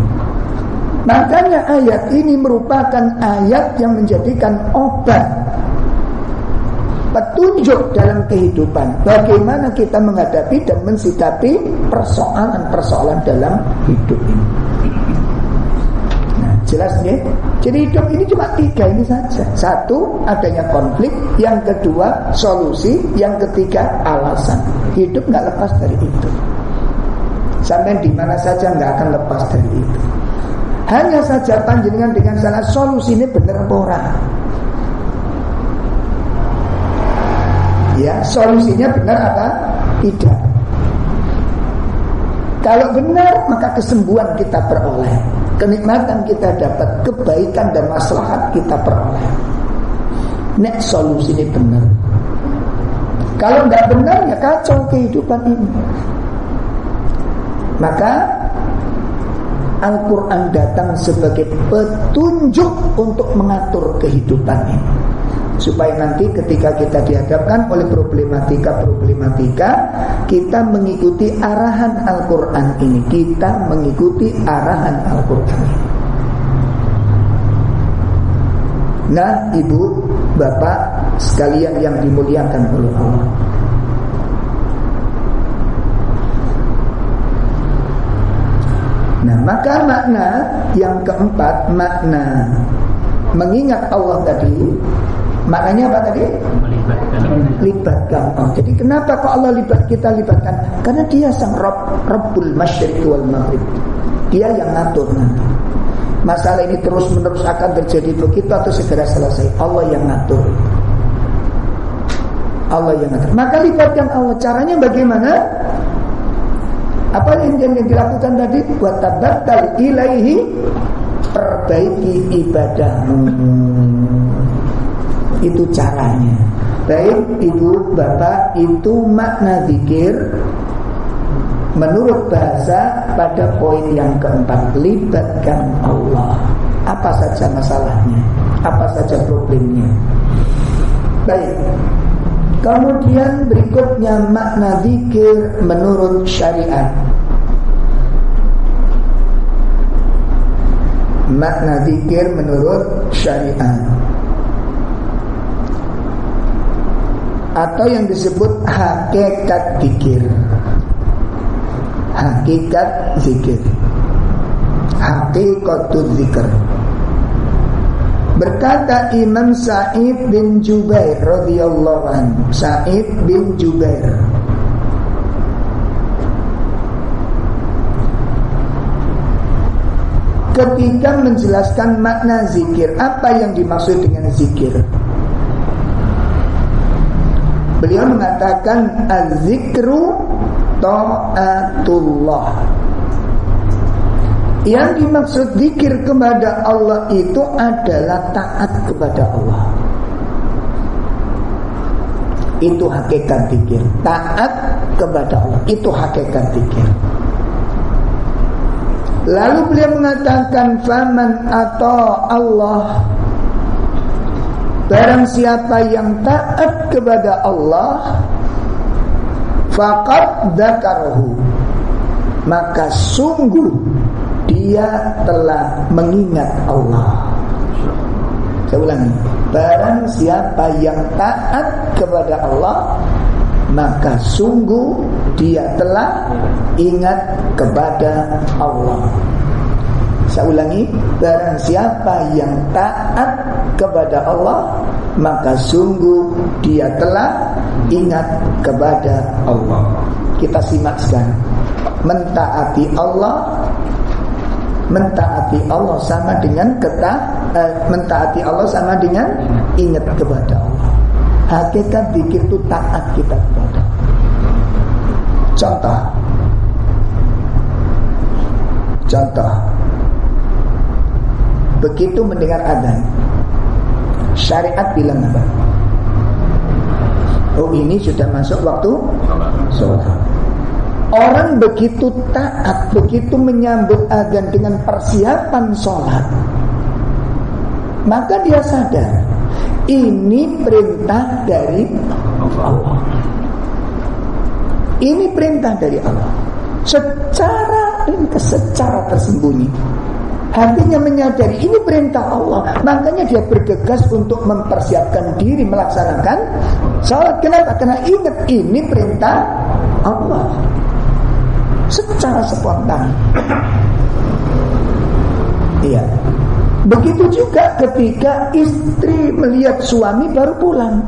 Makanya ayat ini merupakan ayat yang menjadikan obat petunjuk dalam kehidupan bagaimana kita menghadapi dan mensikapi persoalan-persoalan dalam hidup ini. Nah, jelas ya. Jadi hidup ini cuma tiga ini saja. Satu, adanya konflik. Yang kedua, solusi. Yang ketiga, alasan. Hidup nggak lepas dari itu. Sampai di mana saja nggak akan lepas dari itu. Hanya saja panjenengan dengan salah solusi ini benar orang. Ya, solusinya benar apa? Tidak. Kalau benar maka kesembuhan kita peroleh, kenikmatan kita dapat, kebaikan dan maslahat kita peroleh. Nek solusi ini benar. Kalau tidak benar ya kacau kehidupan ini. Maka Al-Quran datang sebagai petunjuk untuk mengatur kehidupan ini supaya nanti ketika kita dihadapkan oleh problematika-problematika kita mengikuti arahan Al-Qur'an ini kita mengikuti arahan Al-Qur'an Nah, Ibu, Bapak sekalian yang dimuliakan oleh Allah. Nah, maka makna yang keempat, makna mengingat Allah tadi Maknanya apa tadi? Melibatkan. Libatkan. Oh, jadi kenapa kok Allah libat kita libatkan? Karena dia sang Rabb, Rabbul Masyriq wal Maghrib. Dia yang ngatur nanti. Masalah ini terus menerus akan terjadi begitu atau segera selesai. Allah yang ngatur. Allah yang ngatur. Maka libatkan Allah. Caranya bagaimana? Apa yang, yang dilakukan tadi? Buat tabatal ilaihi perbaiki ibadahmu. Itu caranya. Baik ibu bapak itu makna zikir menurut bahasa pada poin yang keempat libatkan Allah. Apa saja masalahnya? Apa saja problemnya? Baik. Kemudian berikutnya makna zikir menurut syariat. Makna zikir menurut syariat. atau yang disebut hakikat zikir. Hakikat zikir. Hakikatul zikir. Berkata Imam Sa'id bin Jubair radhiyallahu anhu, Sa'id bin Jubair Ketika menjelaskan makna zikir Apa yang dimaksud dengan zikir Beliau mengatakan az-zikru ta'atullah. Yang dimaksud zikir kepada Allah itu adalah taat kepada Allah. Itu hakikat zikir. Taat kepada Allah itu hakikat zikir. Lalu beliau mengatakan faman atau Allah Barang siapa yang taat kepada Allah Fakat dakarahu Maka sungguh dia telah mengingat Allah. Saya ulangi Barang siapa yang taat kepada Allah Maka sungguh dia telah ingat kepada Allah. Saya ulangi Barang siapa yang taat kepada Allah Maka sungguh dia telah ingat kepada Allah. Kita simak sekarang. Mentaati Allah Mentaati Allah sama dengan keta eh, Mentaati Allah sama dengan ingat kepada Allah. Hakikat pikir itu taat kita kepada. Contoh. Contoh. Begitu mendengar adzan Syariat bilang apa? Oh ini sudah masuk waktu sholat. Orang begitu taat Begitu menyambut adzan dengan persiapan sholat Maka dia sadar Ini perintah dari Allah. Ini perintah dari Allah. Secara secara tersembunyi Hatinya menyadari ini perintah Allah. Makanya dia bergegas untuk mempersiapkan diri Melaksanakan sholat Kenapa? Karena ingat ini perintah Allah. Secara spontan. Iya. Begitu juga ketika istri melihat suami baru pulang.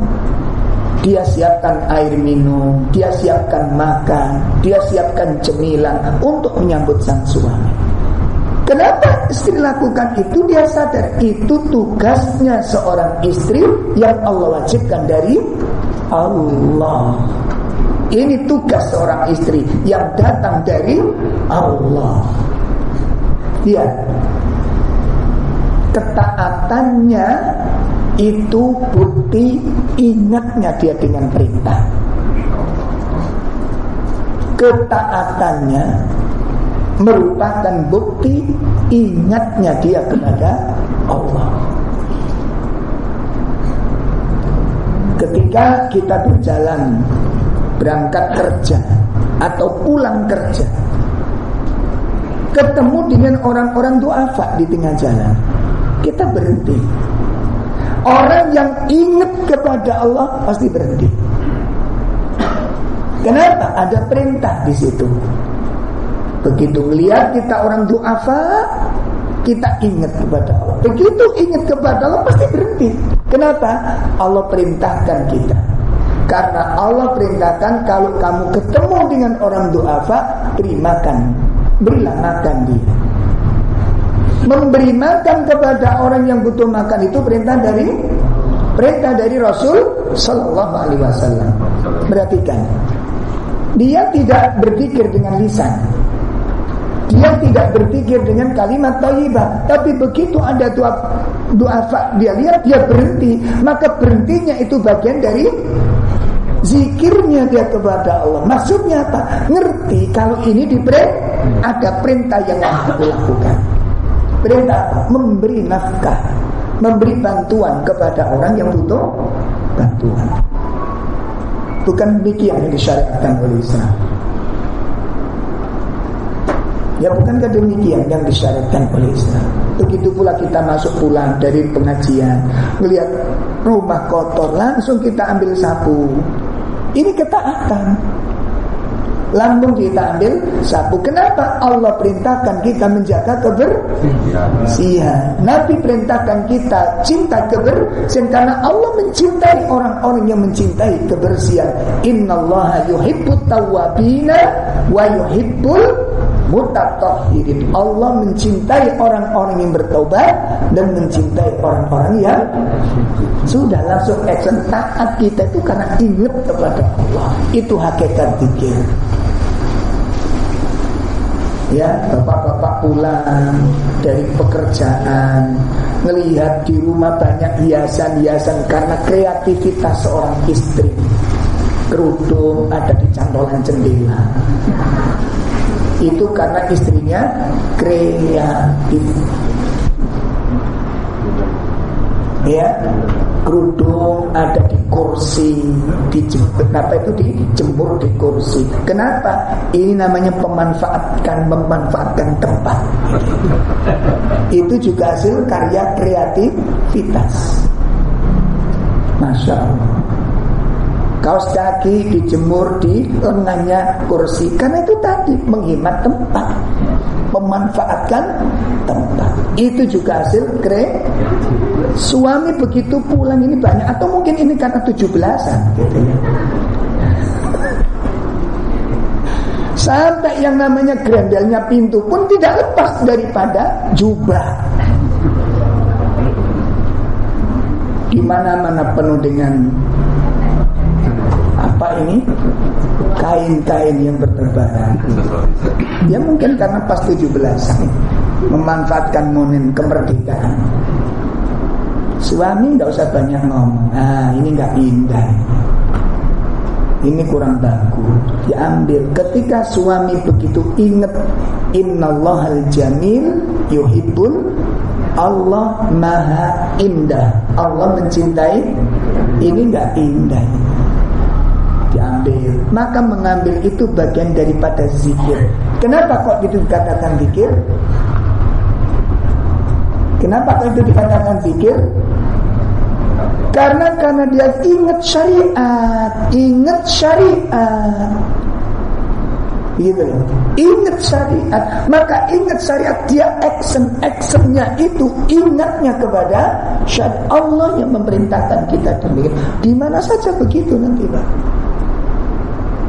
Dia siapkan air minum, dia siapkan makan, dia siapkan cemilan untuk menyambut sang suami. Kenapa istri lakukan itu? Dia sadar itu tugasnya seorang istri yang Allah wajibkan dari Allah. Ini tugas seorang istri yang datang dari Allah. Dia ketaatannya itu bukti ingatnya dia dengan perintah. Ketaatannya merupakan bukti ingatnya dia kepada Allah. Ketika kita berjalan berangkat kerja atau pulang kerja, ketemu dengan orang-orang duafa di tengah jalan, kita berhenti. Orang yang ingat kepada Allah pasti berhenti. Kenapa? Ada perintah di situ. Begitu melihat kita orang duafa Kita ingat kepada Allah. Begitu ingat kepada Allah pasti berhenti. Kenapa? Allah perintahkan kita. Karena Allah perintahkan Kalau kamu ketemu dengan orang duafa Terimakan Berilah makan dia. Memberi makan kepada orang yang butuh makan itu perintah dari perintah dari Rasul Sallallahu Alaihi Wasallam. Perhatikan, dia tidak berpikir dengan lisan, dia tidak berpikir dengan kalimat thayyibah, tapi begitu ada doa doa dia lihat dia berhenti, maka berhentinya itu bagian dari zikirnya dia kepada Allah. Maksudnya apa? Ngerti kalau ini diper ada perintah yang harus dilakukan. Perintah apa? Memberi nafkah, memberi bantuan kepada orang yang butuh bantuan. Bukan demikian yang disyariatkan oleh Islam. Ya bukankah demikian yang disyaratkan oleh Islam. Begitu pula kita masuk pulang dari pengajian Melihat rumah kotor Langsung kita ambil sapu. Ini ketaatan. Lambung kita ambil sapu. Kenapa Allah perintahkan kita menjaga kebersihan? Nabi perintahkan kita cinta kebersihan Karena Allah mencintai orang-orang yang mencintai kebersihan. Inna Allah yuhibbut tawabina Wa yuhibbul mutatahhirin. Allah mencintai orang-orang yang bertobat dan mencintai orang-orang yang sudah langsung action taat kita itu karena ingat kepada Allah. Itu hakikat zikir. Ya, bapak-bapak pulang dari pekerjaan, melihat di rumah banyak hiasan-hiasan karena kreativitas seorang istri. Kerudung ada di cantolan jendela itu karena istrinya kreatif. Ya kerudung ada di kursi dijemur apa itu dijemur di kursi? Kenapa? Ini namanya pemanfaatkan memanfaatkan tempat. Itu juga hasil karya kreativitas. Masya Allah kaos kaki dijemur di lengannya kursi. Karena itu tadi menghemat tempat. Memanfaatkan tempat. Itu juga hasil kre. Suami begitu pulang ini banyak. Atau mungkin ini karena tujuh belasan. Gitu sampai yang namanya grendelnya pintu pun tidak lepas daripada jubah. Di mana-mana penuh dengan apa ini? Kain-kain yang berterbangan ya mungkin karena pas 17 memanfaatkan momen kemerdekaan. Suami nggak usah banyak ngomong nah ini nggak indah. Ini kurang bagus. Diambil. Ketika suami begitu ingat innallahal jamil yuhibbul Allah maha indah. Allah mencintai. Ini nggak indah diambil maka mengambil itu bagian daripada zikir. Kenapa kok itu dikatakan zikir? Kenapa kok itu dikatakan zikir? Karena karena dia ingat syariat ingat syariat. Gitu loh. Ingat syariat. Maka ingat syariat dia action actionnya itu ingatnya kepada syariat. Allah yang memerintahkan kita demikian di mana saja begitu nanti pak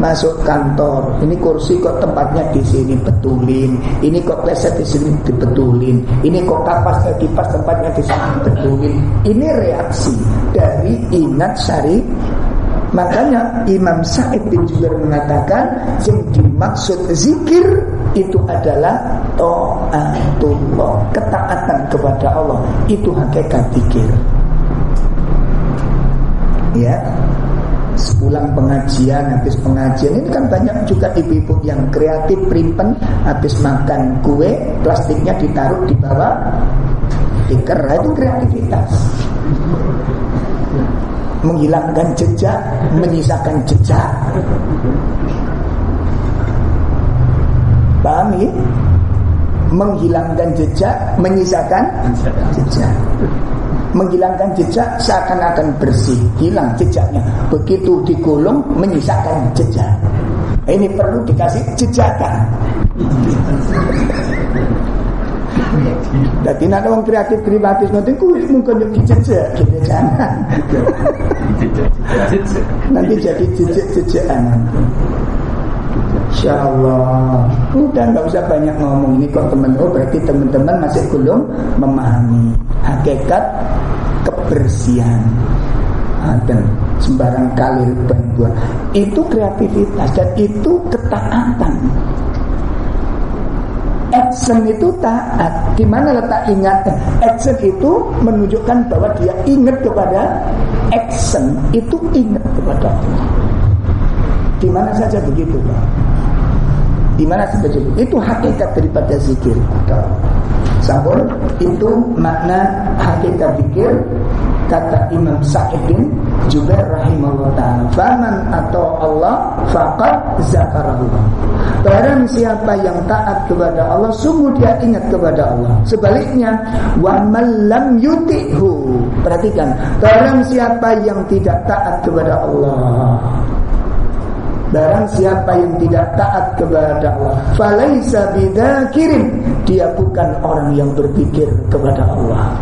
masuk kantor. Ini kursi kok tempatnya di sini betulin. Ini kok pleset di sini dibetulin. Ini kok kapas kipas tempatnya di sini betulin ini reaksi dari ingat syari makanya Imam Sa'id bin Jubair mengatakan yang dimaksud zikir itu adalah taatullah ketaatan kepada Allah. Itu hakikat zikir. Ya sepulang pengajian habis pengajian. Ini kan banyak juga ibu-ibu yang kreatif primpen habis makan kue plastiknya ditaruh di bawah tikar itu kreativitas. Menghilangkan jejak menyisakan jejak. Paham ya? menghilangkan jejak menyisakan. jejak menghilangkan jejak seakan-akan bersih. Hilang jejaknya. Begitu digulung menyisakan jejak. Ini perlu dikasih jejakan. Jadi nak orang kreatif kreatif nanti kuis mungkin jadi jejak gitu jangan nanti jadi jejak jejakan Insya Allah Udah nggak usah banyak ngomong. Ini kok temen Oh berarti teman-teman masih belum memahami. Hakikat kebersihan. Dan sembarang kalir bantuan. Itu kreativitas dan itu ketaatan. Action itu taat. Di mana letak ingat action itu menunjukkan bahwa dia ingat kepada action. Itu ingat kepada Allah. Di mana saja begitu Pak di mana saja itu hakikat daripada zikir. Sabur itu makna hakikat zikir kata Imam Sa'idin juga rahimahullah ta'ala. Faman atau Allah faqad zakarallah Barang siapa yang taat kepada Allah Sungguh dia ingat kepada Allah. Sebaliknya Wa lam yuti'hu. Perhatikan Barang siapa yang tidak taat kepada Allah Barang siapa yang tidak taat kepada Allah Falaisa bidakirin Dia bukan orang yang berpikir kepada Allah.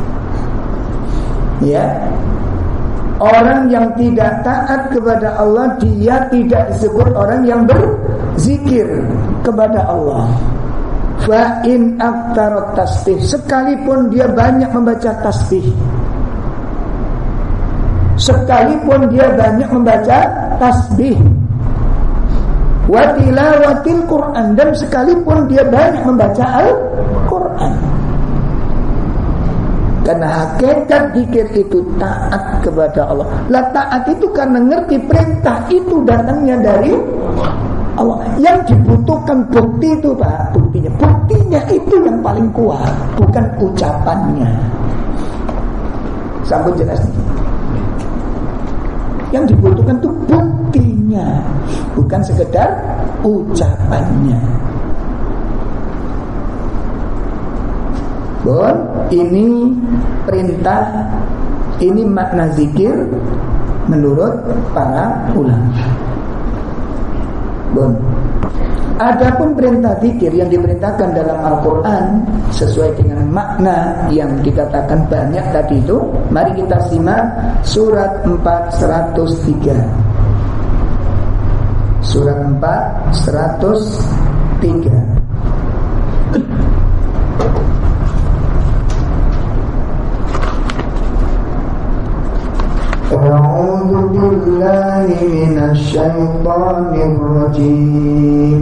Ya. Orang yang tidak taat kepada Allah Dia tidak disebut orang yang berzikir kepada Allah. Fa in aktarot tasbih Sekalipun dia banyak membaca tasbih. Sekalipun dia banyak membaca tasbih Watilawatil Quran. Dan sekalipun dia banyak membaca Al-Quran. Karena hakikat zikir itu taat kepada Allah. Lah taat itu karena ngerti perintah itu datangnya dari Allah. Yang dibutuhkan bukti itu Pak Buktinya. Buktinya itu yang paling kuat Bukan ucapannya. Sambut jelas. Yang dibutuhkan itu buktinya Bukan sekedar ucapannya Bon, ini perintah Ini makna zikir Menurut para ulama Bon. Adapun perintah zikir yang diperintahkan dalam Al-Quran sesuai dengan makna yang dikatakan banyak tadi itu, mari kita simak surat 403. Surat 403. أعوذ بالله من الشيطان الرجيم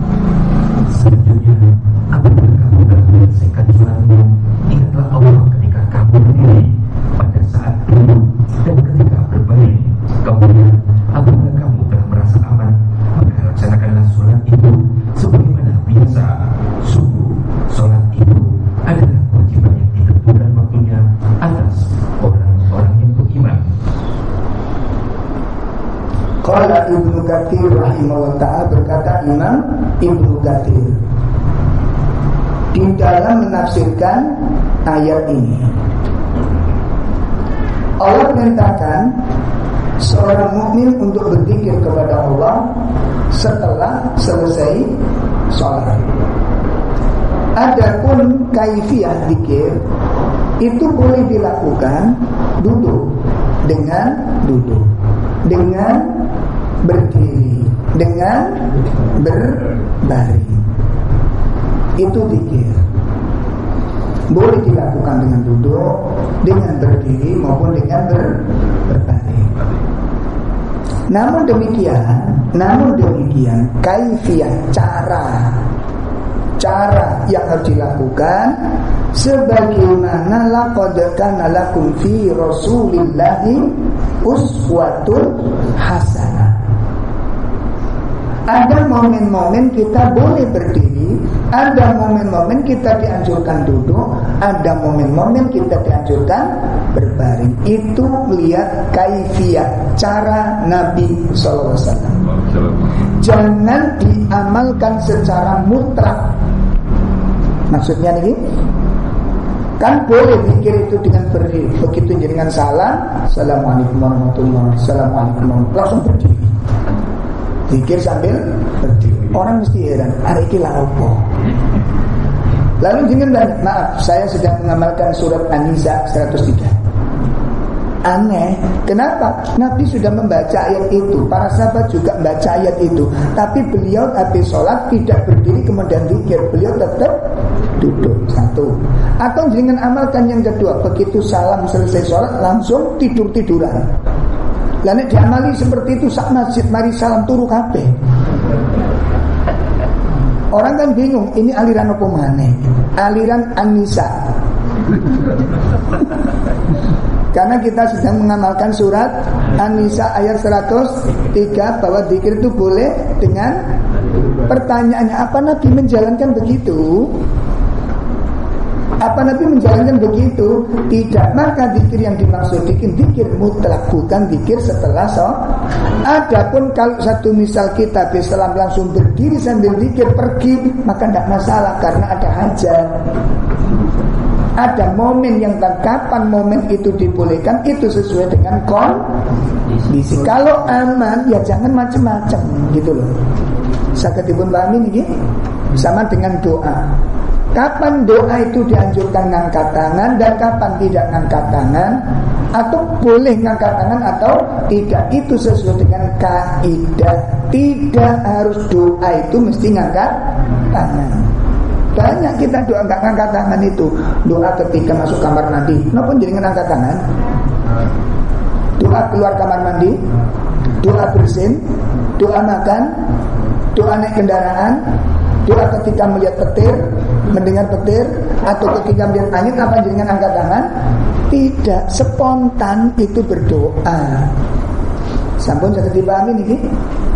Ibnu Katsir rahimahullah ta'ala berkata Imam Ibnu Katsir di dalam menafsirkan ayat ini Allah perintahkan seorang mukmin untuk berzikir kepada Allah setelah selesai sholat. Adapun kaifiah zikir itu boleh dilakukan duduk dengan duduk, dengan berdiri, dengan berbaring. Itu zikir. Boleh dilakukan dengan duduk, dengan berdiri maupun dengan ber, berbaring. Namun demikian, namun demikian, kaifiah cara cara yang harus dilakukan sebagaimana laqad kana lakum fi rasulillahi uswatun hasanah ada momen-momen kita boleh berdiri, ada momen-momen kita dianjurkan duduk, ada momen-momen kita dianjurkan berbaring. Itu lihat kaifiah cara Nabi SAW. Jangan diamalkan secara mutlak. Maksudnya nih, kan boleh pikir itu dengan berdiri. Begitu dengan salam, assalamualaikum warahmatullahi wabarakatuh, assalamualaikum warahmatullahi langsung berdiri. Zikir sambil berdiri. Orang mesti heran, hari ini apa? Lalu jangan maaf, saya sedang mengamalkan surat An-Nisa 103. Aneh, kenapa? Nabi sudah membaca ayat itu, para sahabat juga membaca ayat itu, tapi beliau habis sholat tidak berdiri kemudian zikir, beliau tetap duduk satu. Atau jangan amalkan yang kedua, begitu salam selesai sholat langsung tidur tiduran. Lalu diamali seperti itu sak masjid mari salam turu kabeh. Orang kan bingung, ini aliran apa mana? Aliran Anisa. *laughs* Karena kita sedang mengamalkan surat An-Nisa ayat 103 bahwa zikir itu boleh dengan pertanyaannya apa Nabi menjalankan begitu? Apa Nabi menjalankan begitu? Tidak. Maka dikir yang dimaksud dikir, dikir mutlak bukan dikir setelah sholat. Adapun kalau satu misal kita bisa langsung berdiri sambil dikir pergi, maka tidak masalah karena ada hajat. Ada momen yang dan momen itu dibolehkan itu sesuai dengan kondisi. Kalau aman ya jangan macam-macam gitu loh. Sakit ibu pahami ini sama dengan doa. Kapan doa itu dianjurkan ngangkat tangan dan kapan tidak ngangkat tangan atau boleh ngangkat tangan atau tidak itu sesuai dengan kaidah. Tidak harus doa itu mesti ngangkat tangan. Banyak kita doa nggak ngangkat tangan itu doa ketika masuk kamar mandi. Napa jadi ngangkat tangan? Doa keluar kamar mandi, doa bersin, doa makan, doa naik kendaraan, doa ketika melihat petir, mendengar petir, atau ketika melihat angin apa dengan angkat tangan? Tidak spontan itu berdoa. Sampun saya dipahami ini.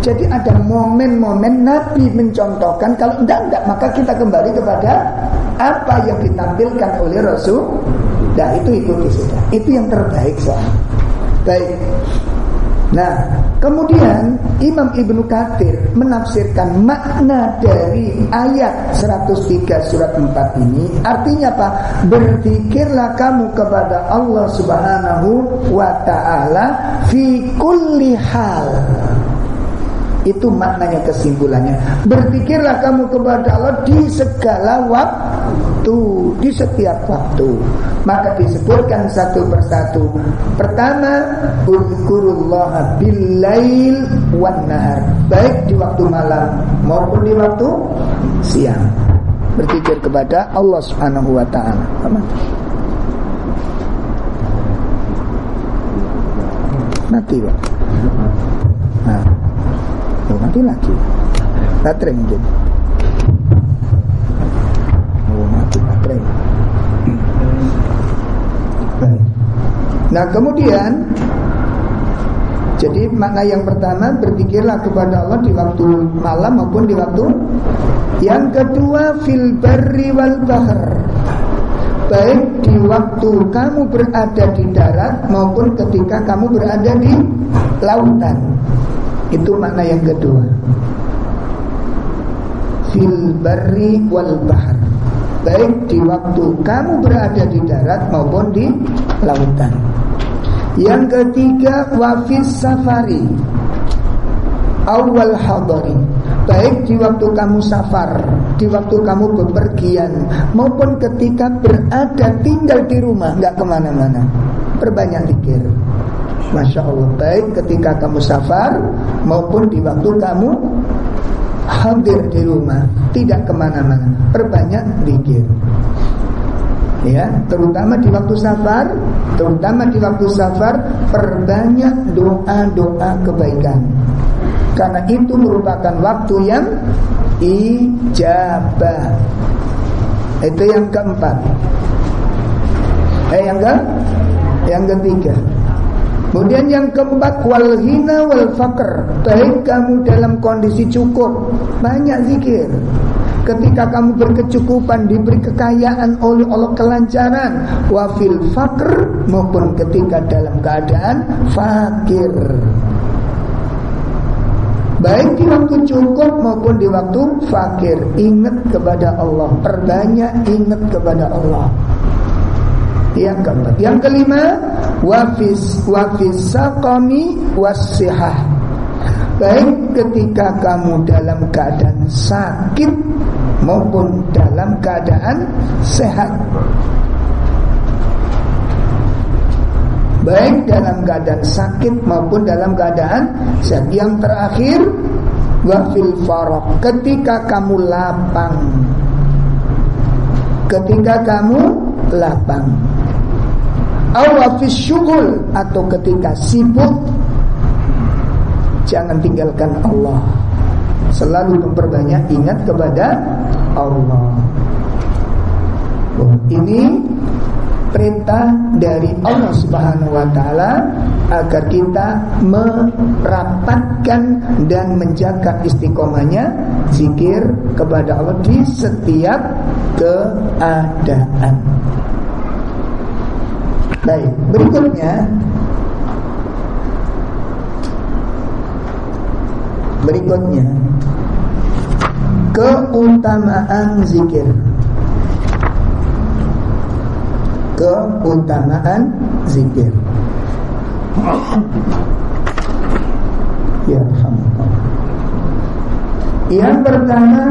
Jadi ada momen-momen Nabi mencontohkan kalau tidak tidak maka kita kembali kepada apa yang ditampilkan oleh Rasul. Nah itu ikuti sudah. Itu yang terbaik soal. Baik. Nah, kemudian Imam Ibnu Katsir menafsirkan makna dari ayat 103 surat 4 ini artinya apa? Berzikirlah kamu kepada Allah Subhanahu wa taala fi kulli hal. Itu maknanya kesimpulannya. Berzikirlah kamu kepada Allah di segala waktu, di setiap waktu. Maka disebutkan satu persatu. Pertama, uzkurullah billail wan. Baik di waktu malam maupun di waktu siang. Berzikir kepada Allah Subhanahu wa taala. Mati, Pak. Nah. Oh, mati lagi. Baterai mungkin. Oh, mati baterai. Baik. Nah, kemudian jadi makna yang pertama berpikirlah kepada Allah di waktu malam maupun di waktu yang kedua fil barri wal bahr. Baik di waktu kamu berada di darat maupun ketika kamu berada di lautan. Itu makna yang kedua. Fil barri wal bahr. Baik di waktu kamu berada di darat maupun di lautan. Yang ketiga wafis safari. Awal hadari. Baik di waktu kamu safar, di waktu kamu bepergian, maupun ketika berada tinggal di rumah, nggak ke mana-mana, perbanyak pikir. Masya Allah. Baik ketika kamu safar Maupun di waktu kamu Hadir di rumah Tidak ke mana-mana. Perbanyak zikir Ya, terutama di waktu safar, terutama di waktu safar, perbanyak doa-doa kebaikan. Karena itu merupakan waktu yang ijabah. Itu yang keempat. Eh yang ke? Yang ketiga. Kemudian yang keempat wal hina wal. Baik kamu dalam kondisi cukup, banyak zikir. Ketika kamu berkecukupan diberi kekayaan oleh Allah kelancaran wafil fakr maupun ketika dalam keadaan fakir. Baik di waktu cukup maupun di waktu fakir Ingat kepada Allah Perbanyak ingat kepada Allah. Yang keempat. Yang kelima wafis wafis saqami wasihah baik ketika kamu dalam keadaan sakit maupun dalam keadaan sehat. Baik dalam keadaan sakit maupun dalam keadaan sehat. Yang terakhir wafil farok ketika kamu lapang. Ketika kamu lapang. Awafis syughul atau ketika sibuk. Jangan tinggalkan Allah selalu memperbanyak ingat kepada Allah. Ini perintah dari Allah Subhanahu wa taala agar kita merapatkan dan menjaga istiqomahnya zikir kepada Allah di setiap keadaan. Baik, berikutnya. Berikutnya Keutamaan zikir. Keutamaan zikir. Ya Yang pertama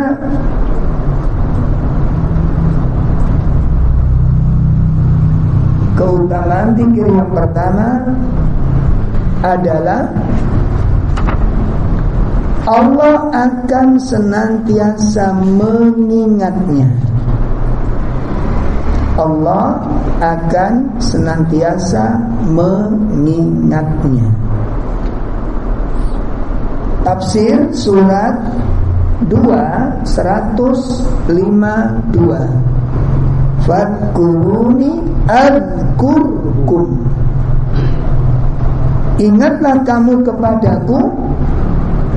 Keutamaan zikir yang pertama adalah Allah akan senantiasa mengingatnya. Allah akan senantiasa mengingatnya. Tafsir surat 2 152 Fadkuruni adkurkum. Ingatlah kamu kepadaku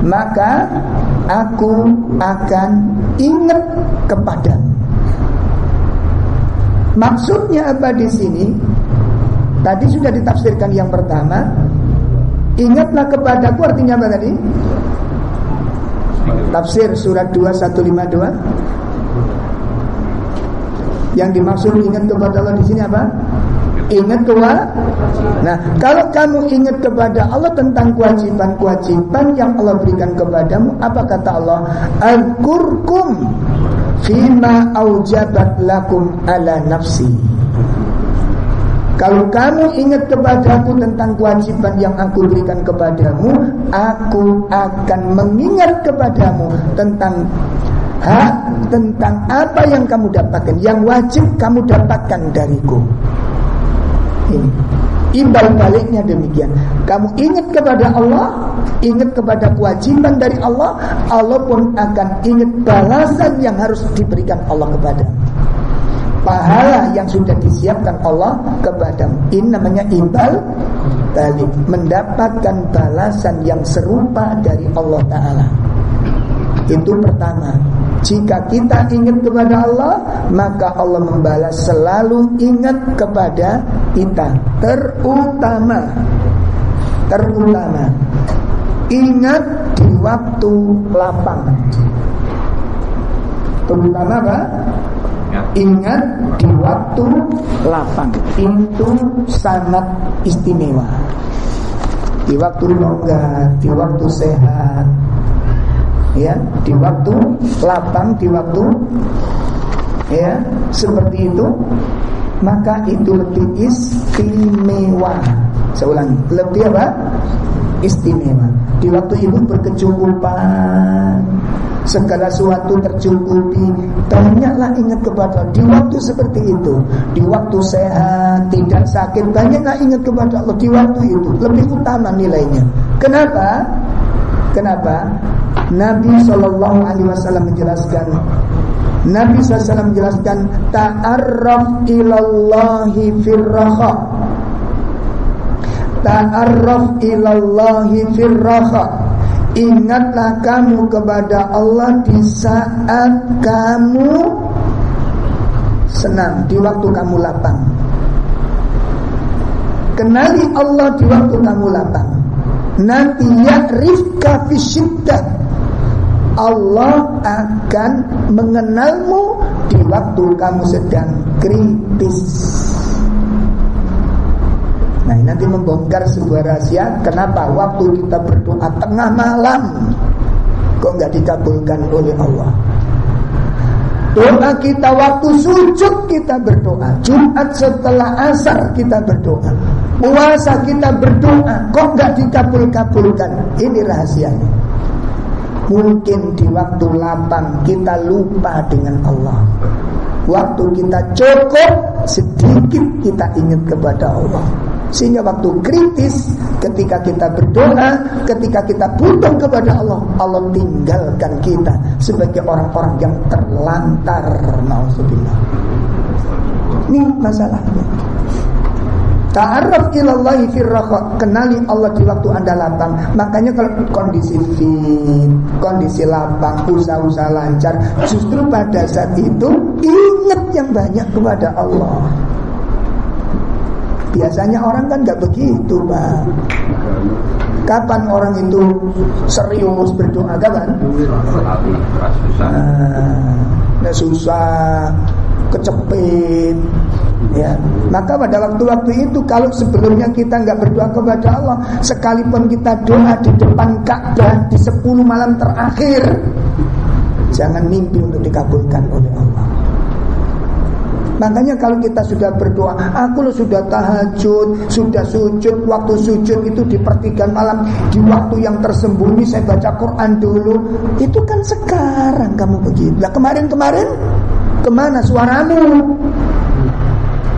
maka aku akan ingat kepadamu. Maksudnya apa di sini? Tadi sudah ditafsirkan yang pertama. Ingatlah kepadaku artinya apa tadi? Tafsir surat 2152. Yang dimaksud ingat kepada Allah di sini apa? Ingat kepada Nah, kalau kamu ingat kepada Allah tentang kewajiban-kewajiban yang Allah berikan kepadamu, apa kata Allah? Al-kurkum fima aujabat lakum ala nafsi. Kalau kamu ingat kepadaku tentang kewajiban yang aku berikan kepadamu, aku akan mengingat kepadamu tentang hak tentang apa yang kamu dapatkan, yang wajib kamu dapatkan dariku ini. Imbal baliknya demikian. Kamu ingat kepada Allah, ingat kepada kewajiban dari Allah, Allah pun akan ingat balasan yang harus diberikan Allah kepada. Pahala yang sudah disiapkan Allah kepada. Ini namanya imbal balik, mendapatkan balasan yang serupa dari Allah taala. Itu pertama. Jika kita ingat kepada Allah, maka Allah membalas selalu ingat kepada kita. Terutama terutama ingat di waktu lapang. Terutama apa? Ingat di waktu lapang itu sangat istimewa. Di waktu longgar, di waktu sehat, ya di waktu lapang di waktu ya seperti itu maka itu lebih istimewa. Saya ulangi lebih apa? Istimewa. Di waktu ibu berkecukupan. Segala sesuatu tercukupi. Banyaklah ingat kepada di waktu seperti itu di waktu sehat tidak sakit banyaklah ingat kepada Allah di waktu itu lebih utama nilainya. Kenapa kenapa? Nabi Shallallahu Alaihi Wasallam menjelaskan. Nabi SAW menjelaskan ta'arraf ilallahi firraha. Ta'arraf ilallahi firraha. Ingatlah kamu kepada Allah di saat kamu senang di waktu kamu lapang. Kenali Allah di waktu kamu lapang nanti ya'rifka fi syiddah. Allah akan mengenalmu di waktu kamu sedang kritis. Nah ini nanti membongkar sebuah rahasia. Kenapa waktu kita berdoa tengah malam Kok nggak dikabulkan oleh Allah? Doa kita waktu sujud kita berdoa. Jumat setelah asar kita berdoa Puasa kita berdoa Kok nggak dikabul-kabulkan? Ini rahasianya. Mungkin di waktu lapang kita lupa dengan Allah. Waktu kita cukup Sedikit kita ingat kepada Allah. Sehingga waktu kritis Ketika kita berdoa Ketika kita butuh kepada Allah Allah tinggalkan kita Sebagai orang-orang yang terlantar. Ma'udzubillah Ini masalahnya Ta'arraf ilallahi firraqa. Kenali Allah di waktu Anda lapang. Makanya kalau kondisi fit, kondisi lapang, usaha-usaha lancar, justru pada saat itu ingat yang banyak kepada Allah. Biasanya orang kan nggak begitu, Pak. Kapan orang itu serius berdoa, kapan? Nah, susah, kecepit, ya maka pada waktu-waktu itu kalau sebelumnya kita nggak berdoa kepada Allah sekalipun kita doa di depan Ka'bah di 10 malam terakhir jangan mimpi untuk dikabulkan oleh Allah Makanya kalau kita sudah berdoa, aku lo sudah tahajud, sudah sujud, waktu sujud itu di pertigaan malam, di waktu yang tersembunyi saya baca Quran dulu. Itu kan sekarang kamu begitu. Lah kemarin-kemarin ke mana suaramu?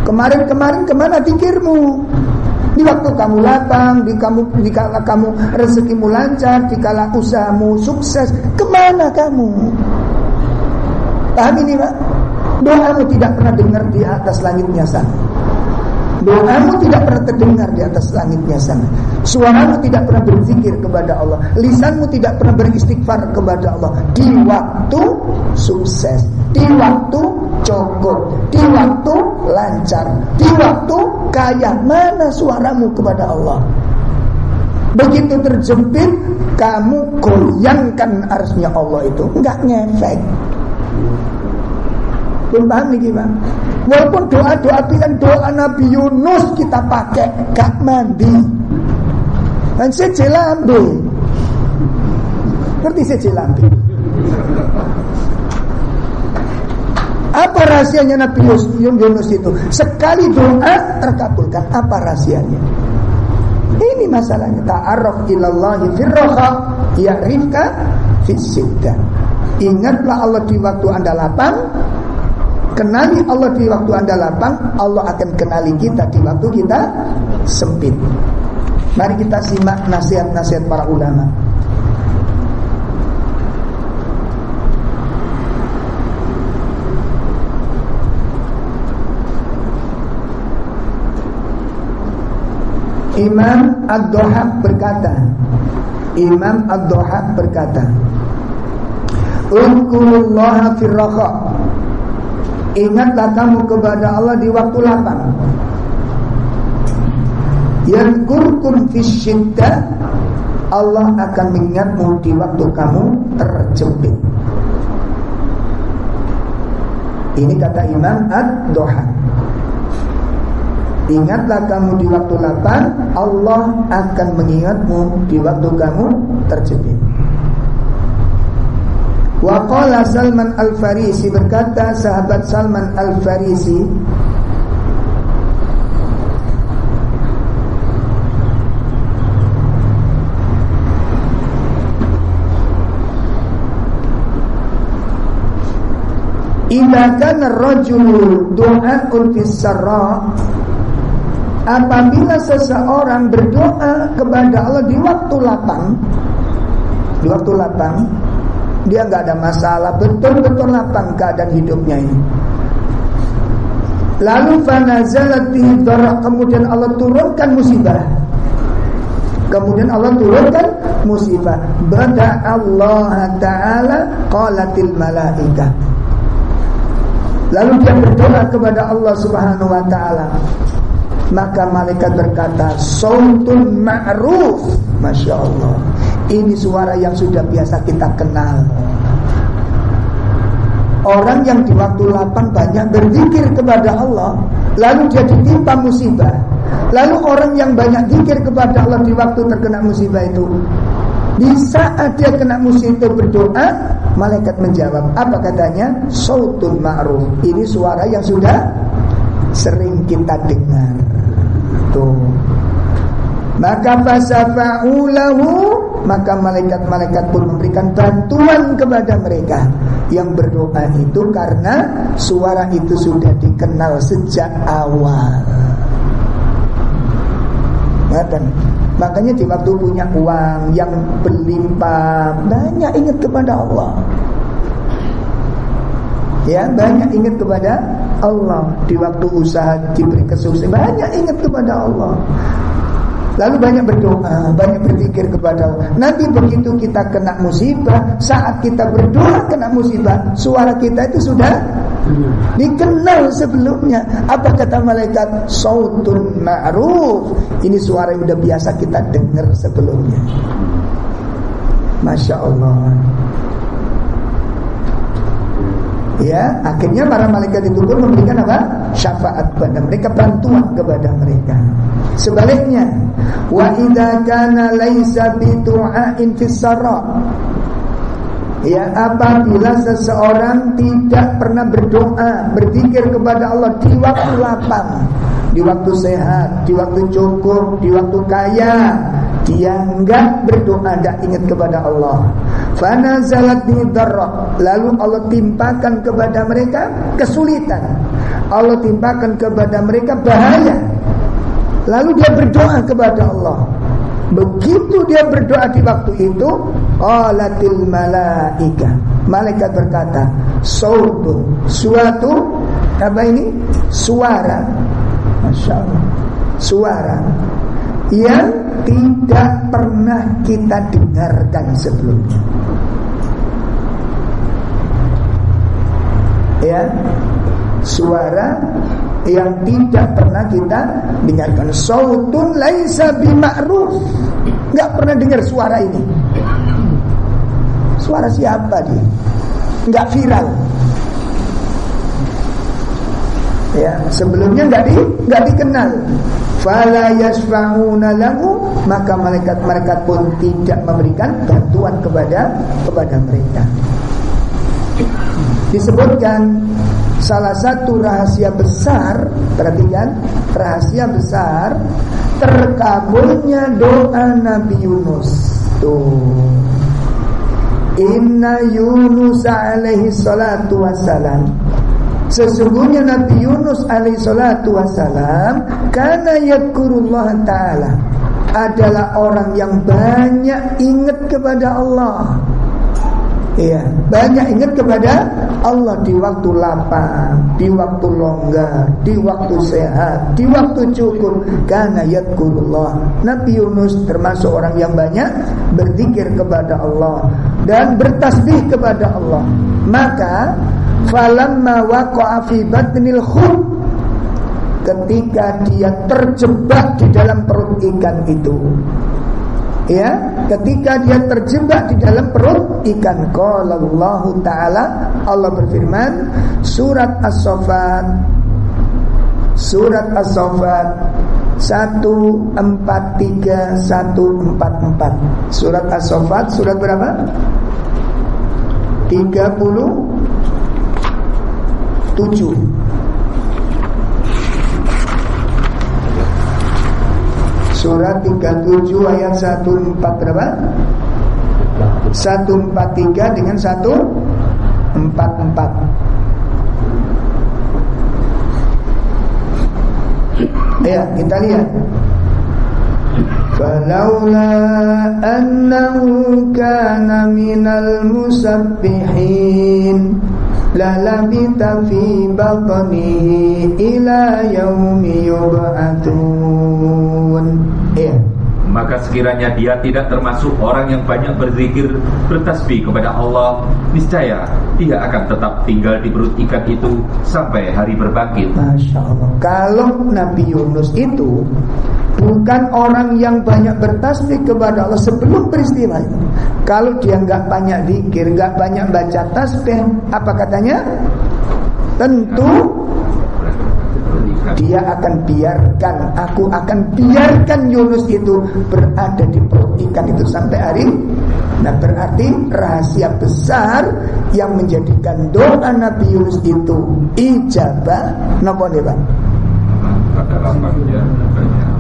Kemarin-kemarin ke mana pikirmu? Di waktu kamu lapang, di kamu di kala kamu rezekimu lancar, di kala usahamu sukses, ke mana kamu? Paham ini Pak? Doamu tidak pernah dengar di atas langitnya sana. Doamu tidak pernah terdengar di atas langitnya sana. Suaramu tidak pernah berzikir kepada Allah. Lisanmu tidak pernah beristighfar kepada Allah. Di waktu sukses, di waktu cukup, di waktu lancar, di waktu kaya. Mana suaramu kepada Allah? Begitu terjepit, kamu goyangkan arsnya Allah itu. Enggak ngefek. Belum paham nih gimana? Walaupun doa-doa pilihan doa Nabi Yunus kita pakai gak mandi. Dan sejelambe. Ngerti sejelambe? Apa rahasianya Nabi Yunus itu? Sekali doa terkabulkan. Apa rahasianya? Ini masalahnya. Ta'arraf ilallahi firroha ya'rifka fisiddah. Ingatlah Allah di waktu anda lapang Kenali Allah di waktu anda lapang Allah akan kenali kita di waktu kita sempit. Mari kita simak nasihat-nasihat para ulama. Imam Ad-Dohab berkata Imam Ad-Dohab berkata Udkurullaha firraqa Ingatlah kamu kepada Allah di waktu lapang. Yadkurkum fisyiddah Allah akan mengingatmu di waktu kamu terjepit. Ini kata Imam Ad-Doha Ingatlah kamu di waktu lapang Allah akan mengingatmu di waktu kamu terjepit Waqala Salman Al-Farisi berkata sahabat Salman Al-Farisi Idza kana ar-rajulu du'a'un fis Apabila seseorang berdoa kepada Allah di waktu lapang Di waktu lapang dia nggak ada masalah, betul-betul lapang keadaan hidupnya ini. Lalu kemudian Allah turunkan musibah. Kemudian Allah turunkan musibah. Bada Allah Taala qalatil malaika. Lalu dia berdoa kepada Allah Subhanahu wa taala. Maka malaikat berkata, "Sautun ma'ruf." Masya Allah. Ini suara yang sudah biasa kita kenal. Orang yang di waktu lapang banyak berzikir kepada Allah, lalu dia ditimpa musibah. Lalu orang yang banyak zikir kepada Allah di waktu terkena musibah itu, di saat dia kena musibah itu berdoa, malaikat menjawab. Apa katanya? Sautun ma'ruf. Ini suara yang sudah sering kita dengar. Tuh. Maka fasafa'ulahu maka malaikat-malaikat pun memberikan bantuan kepada mereka yang berdoa itu karena suara itu sudah dikenal sejak awal. Dan makanya di waktu punya uang yang berlimpah banyak ingat kepada Allah. Ya, banyak ingat kepada Allah di waktu usaha diberi kesuksesan. Banyak ingat kepada Allah. Lalu banyak berdoa, banyak berzikir kepada Allah. Nanti begitu kita kena musibah, saat kita berdoa kena musibah, suara kita itu sudah dikenal sebelumnya. Apa kata malaikat? Sautun ma'ruf. Ini suara yang sudah biasa kita dengar sebelumnya. Masya Allah. Ya, akhirnya para malaikat itu pun memberikan apa? Syafaat kepada mereka, bantuan kepada mereka. Sebaliknya, wa idza kana laisa bi du'ain Ya apabila seseorang tidak pernah berdoa Berzikir kepada Allah di waktu lapang Di waktu sehat Di waktu cukup Di waktu kaya Dia enggak berdoa Tidak ingat kepada Allah Fana zalat Lalu Allah timpakan kepada mereka Kesulitan Allah timpakan kepada mereka bahaya Lalu dia berdoa kepada Allah Begitu dia berdoa di waktu itu, qalatil malaika. Malaikat berkata, "Sautu, suatu apa ini? Suara." Masya Allah. Suara yang tidak pernah kita dengarkan sebelumnya. Ya, suara yang tidak pernah kita dengarkan. Sautun laisa bima'ruf. Enggak pernah dengar suara ini. Suara siapa dia? Enggak viral. Ya, sebelumnya enggak di enggak dikenal. Fala yasfa'una lahu, maka malaikat-malaikat pun tidak memberikan bantuan kepada kepada mereka. Disebutkan salah satu rahasia besar perhatikan rahasia besar terkabulnya doa Nabi Yunus. Tuh. Inna Yunus alaihi salatu wassalam. Sesungguhnya Nabi Yunus alaihi salatu wassalam Karena yadkurullah ta'ala Adalah orang yang banyak ingat kepada Allah Iya, banyak ingat kepada Allah di waktu lapang, di waktu longgar, di waktu sehat, di waktu cukup. Karena yadkurullah. Nabi Yunus termasuk orang yang banyak berzikir kepada Allah dan bertasbih kepada Allah. Maka falamma waqa'a fi batnil ketika dia terjebak di dalam perut ikan itu ya ketika dia terjebak di dalam perut ikan. Qala Allah taala Allah berfirman surat as-saffat. Surat as-saffat 143 144 surat as-saffat surat berapa? 37 Surat 37 ayat 14 berapa? 143 dengan 144 Ya, kita lihat. Falaula annahu kana minal musabbihin lalabita fi batnihi ila yaumi yub'atun ya maka sekiranya dia tidak termasuk orang yang banyak berzikir bertasbih kepada Allah niscaya dia akan tetap tinggal di perut ikan itu sampai hari berbangkit. Masya Allah. Kalau Nabi Yunus itu bukan orang yang banyak bertasbih kepada Allah sebelum peristiwa itu. Kalau dia nggak banyak zikir nggak banyak baca tasbih apa katanya? Tentu dia akan biarkan aku akan biarkan Yunus itu berada di perut ikan itu sampai hari nah berarti rahasia besar yang menjadikan doa Nabi Yunus itu ijabah. Nopo nih Pak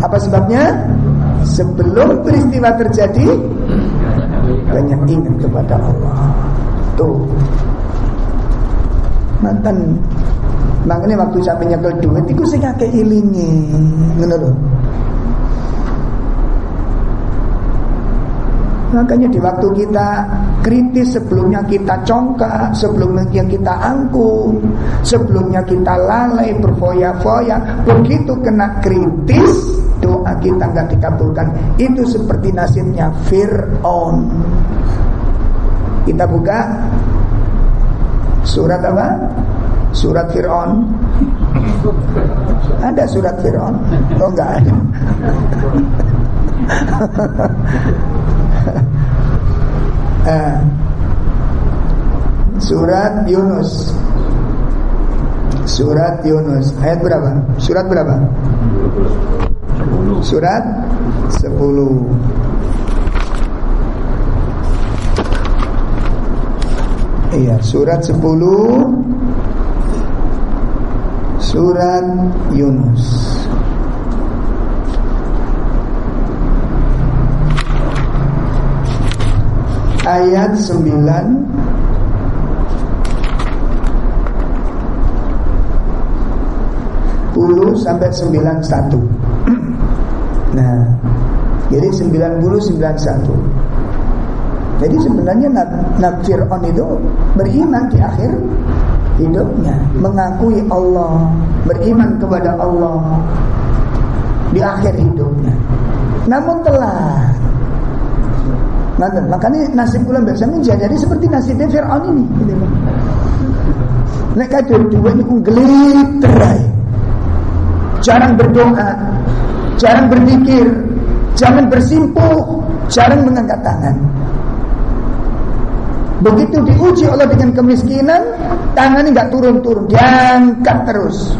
apa sebabnya? Sebelum peristiwa terjadi banyak ingat kepada Allah. Tuh. Mantan. Makanya waktu saya nyekel duit itu sing akeh ilinge. Ngono. Makanya di waktu kita kritis sebelumnya kita congkak, sebelumnya kita angkuh, sebelumnya kita lalai berfoya-foya, begitu kena kritis doa kita nggak dikabulkan. Itu seperti nasibnya Fir'aun. Kita buka surat apa? Surat Fir'aun. Ada surat Fir'aun? Oh enggak ada. *laughs* eh, surat Yunus. Surat Yunus. Ayat berapa? Surat berapa? Surat 10 Iya, surat 10 Surat Yunus ayat 9 10 sampai 91 Nah Jadi 90 91 Jadi sebenarnya Nabi Fir'aun itu Beriman di akhir hidupnya. Mengakui Allah Beriman kepada Allah Di akhir hidupnya. Namun telah Makanya nasib mbak sami jadi seperti nasibnya Fir'aun ini. Gitu. Nek kado dua ini ngeliterai. Jarang berdoa, jarang berpikir, jangan bersimpuh, jarang mengangkat tangan. Begitu diuji Allah dengan kemiskinan, tangannya nggak turun-turun, diangkat terus.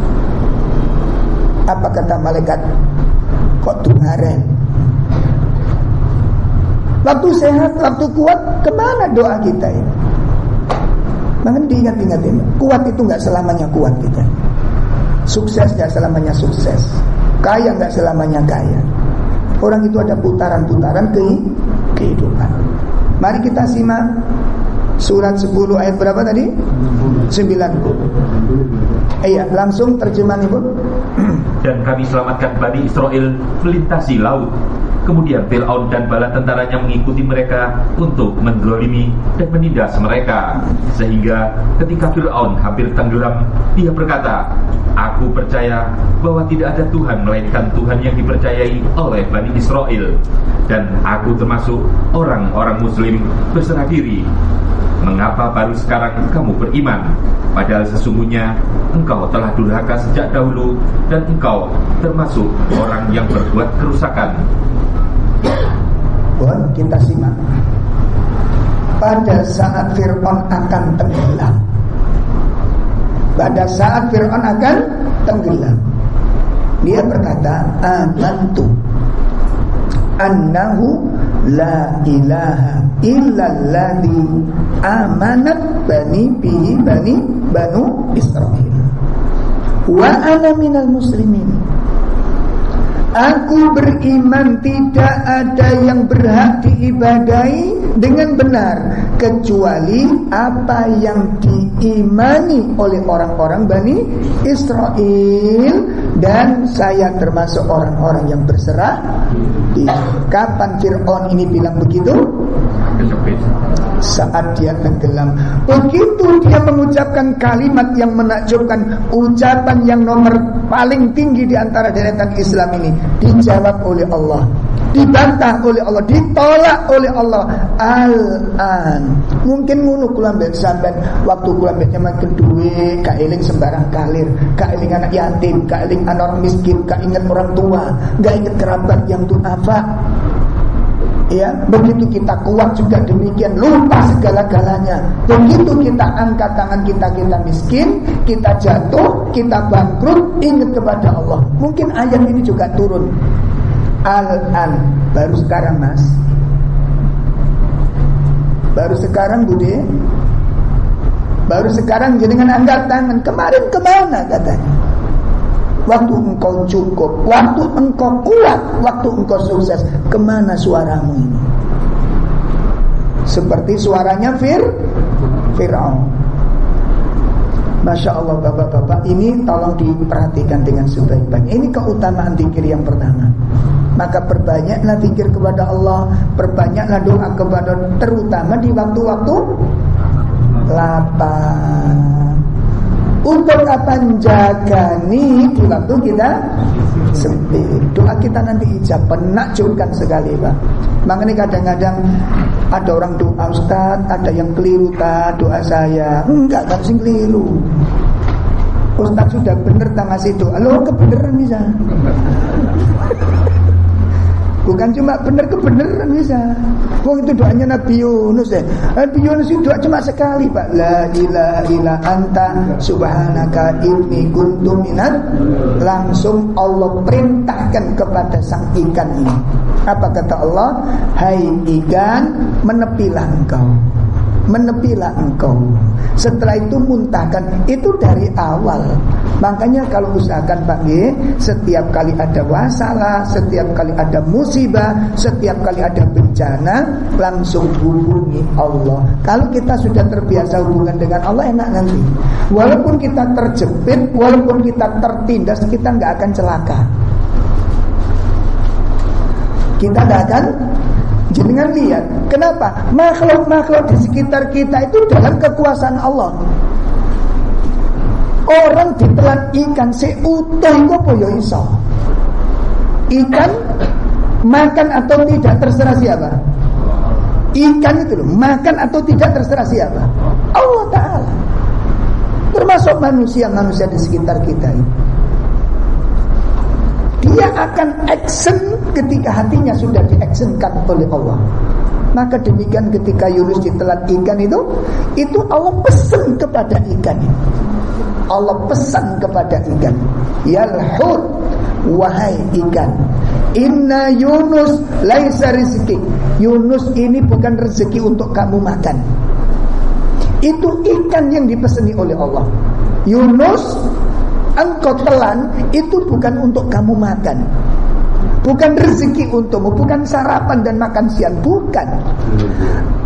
Apa kata malaikat? Kok tungaren? Waktu sehat, waktu kuat, ke mana doa kita ini? Makanya diingat-ingat ini. Kuat itu nggak selamanya kuat kita. Sukses nggak selamanya sukses. Kaya nggak selamanya kaya. Orang itu ada putaran-putaran ke kehidupan. Mari kita simak surat 10 ayat berapa tadi? 90. Iya, langsung terjemahan Ibu. Dan kami selamatkan Bani Israel melintasi laut Kemudian Fir'aun dan bala tentaranya mengikuti mereka untuk mendolimi dan menindas mereka. Sehingga ketika Fir'aun hampir tenggelam, dia berkata, Aku percaya bahwa tidak ada Tuhan melainkan Tuhan yang dipercayai oleh Bani Israel. Dan aku termasuk orang-orang muslim berserah diri. Mengapa baru sekarang kamu beriman? Padahal sesungguhnya engkau telah durhaka sejak dahulu dan engkau termasuk orang yang berbuat kerusakan. Bon, kita simak. Pada saat Fir'aun akan tenggelam. Pada saat Fir'aun akan tenggelam. Dia berkata, "Amantu annahu la ilaha illalladzi amanat bani bihi bani banu Israel wa ana minal muslimin. Aku beriman tidak ada yang berhak diibadai dengan benar kecuali apa yang diimani oleh orang-orang Bani Israel dan saya termasuk orang-orang yang berserah. Kapan Fir'aun ini bilang begitu? Saat dia tenggelam Begitu dia mengucapkan kalimat yang menakjubkan Ucapan yang nomor paling tinggi di antara deretan Islam ini Dijawab oleh Allah Dibantah oleh Allah Ditolak oleh Allah. Al-an. Mungkin ngono kula mbek sampean waktu kula mbek makin duwe kailing sembarang kalir, kailing anak yatim, kailing anak orang miskin, ingat orang tua, gak ingat kerabat yang tuh apa ya begitu kita kuat juga demikian lupa segala-galanya. Begitu kita angkat tangan kita kita miskin kita jatuh kita bangkrut ingat kepada Allah. Mungkin ayat ini juga turun. Al-an. Baru sekarang mas. Baru sekarang Budi baru sekarang jadi dengan angkat tangan. Kemarin ke mana katanya Waktu engkau cukup Waktu engkau kuat Waktu engkau sukses Ke mana suaramu ini? Seperti suaranya Fir Fir'aun. Masya Allah bapak-bapak Ini tolong diperhatikan dengan sebaik-baiknya Ini keutamaan dikir yang pertama. Maka perbanyaklah pikir kepada Allah, perbanyaklah doa kepada terutama di waktu-waktu lapang. Untuk apa jaga nih di waktu kita sempit. Doa kita nanti ijab penakjubkan sekali Pak. Makanya kadang-kadang ada orang doa Ustaz, ada yang keliru tak doa saya. Enggak, kan sing keliru. Ustaz sudah benar tak ngasih doa. Lo kebenaran bisa. Bukan cuma benar kebenaran bisa. Wong itu doanya Nabi Yunus ya. Nabi Yunus itu doa cuma sekali Pak. La ilaha illa anta subhanaka inni kuntu minat. Langsung Allah perintahkan kepada sang ikan ini. Apa kata Allah? Hai ikan, menepilah engkau menepilah engkau. Setelah itu muntahkan. Itu dari awal. Makanya kalau usahakan Pak G, setiap kali ada masalah, setiap kali ada musibah, setiap kali ada bencana, langsung hubungi Allah. Kalau kita sudah terbiasa hubungan dengan Allah enak nanti. Walaupun kita terjepit, walaupun kita tertindas, kita nggak akan celaka. Kita nggak akan Jenengan lihat, kenapa? Makhluk-makhluk di sekitar kita itu dalam kekuasaan Allah. Orang ditelan ikan seutuh itu apa ya iso? Ikan makan atau tidak terserah siapa? Ikan itu loh, makan atau tidak terserah siapa? Allah Ta'ala. Termasuk manusia-manusia di sekitar kita ini dia akan action ketika hatinya sudah diactionkan oleh Allah. Maka demikian ketika Yunus ditelan ikan itu, itu Allah pesan kepada ikan. Allah pesan kepada ikan, Yalhud wahai ikan, Inna Yunus laisa rizki. Yunus ini bukan rezeki untuk kamu makan. Itu ikan yang dipesani oleh Allah. Yunus engkau telan itu bukan untuk kamu makan. Bukan rezeki untukmu, bukan sarapan dan makan siang, bukan.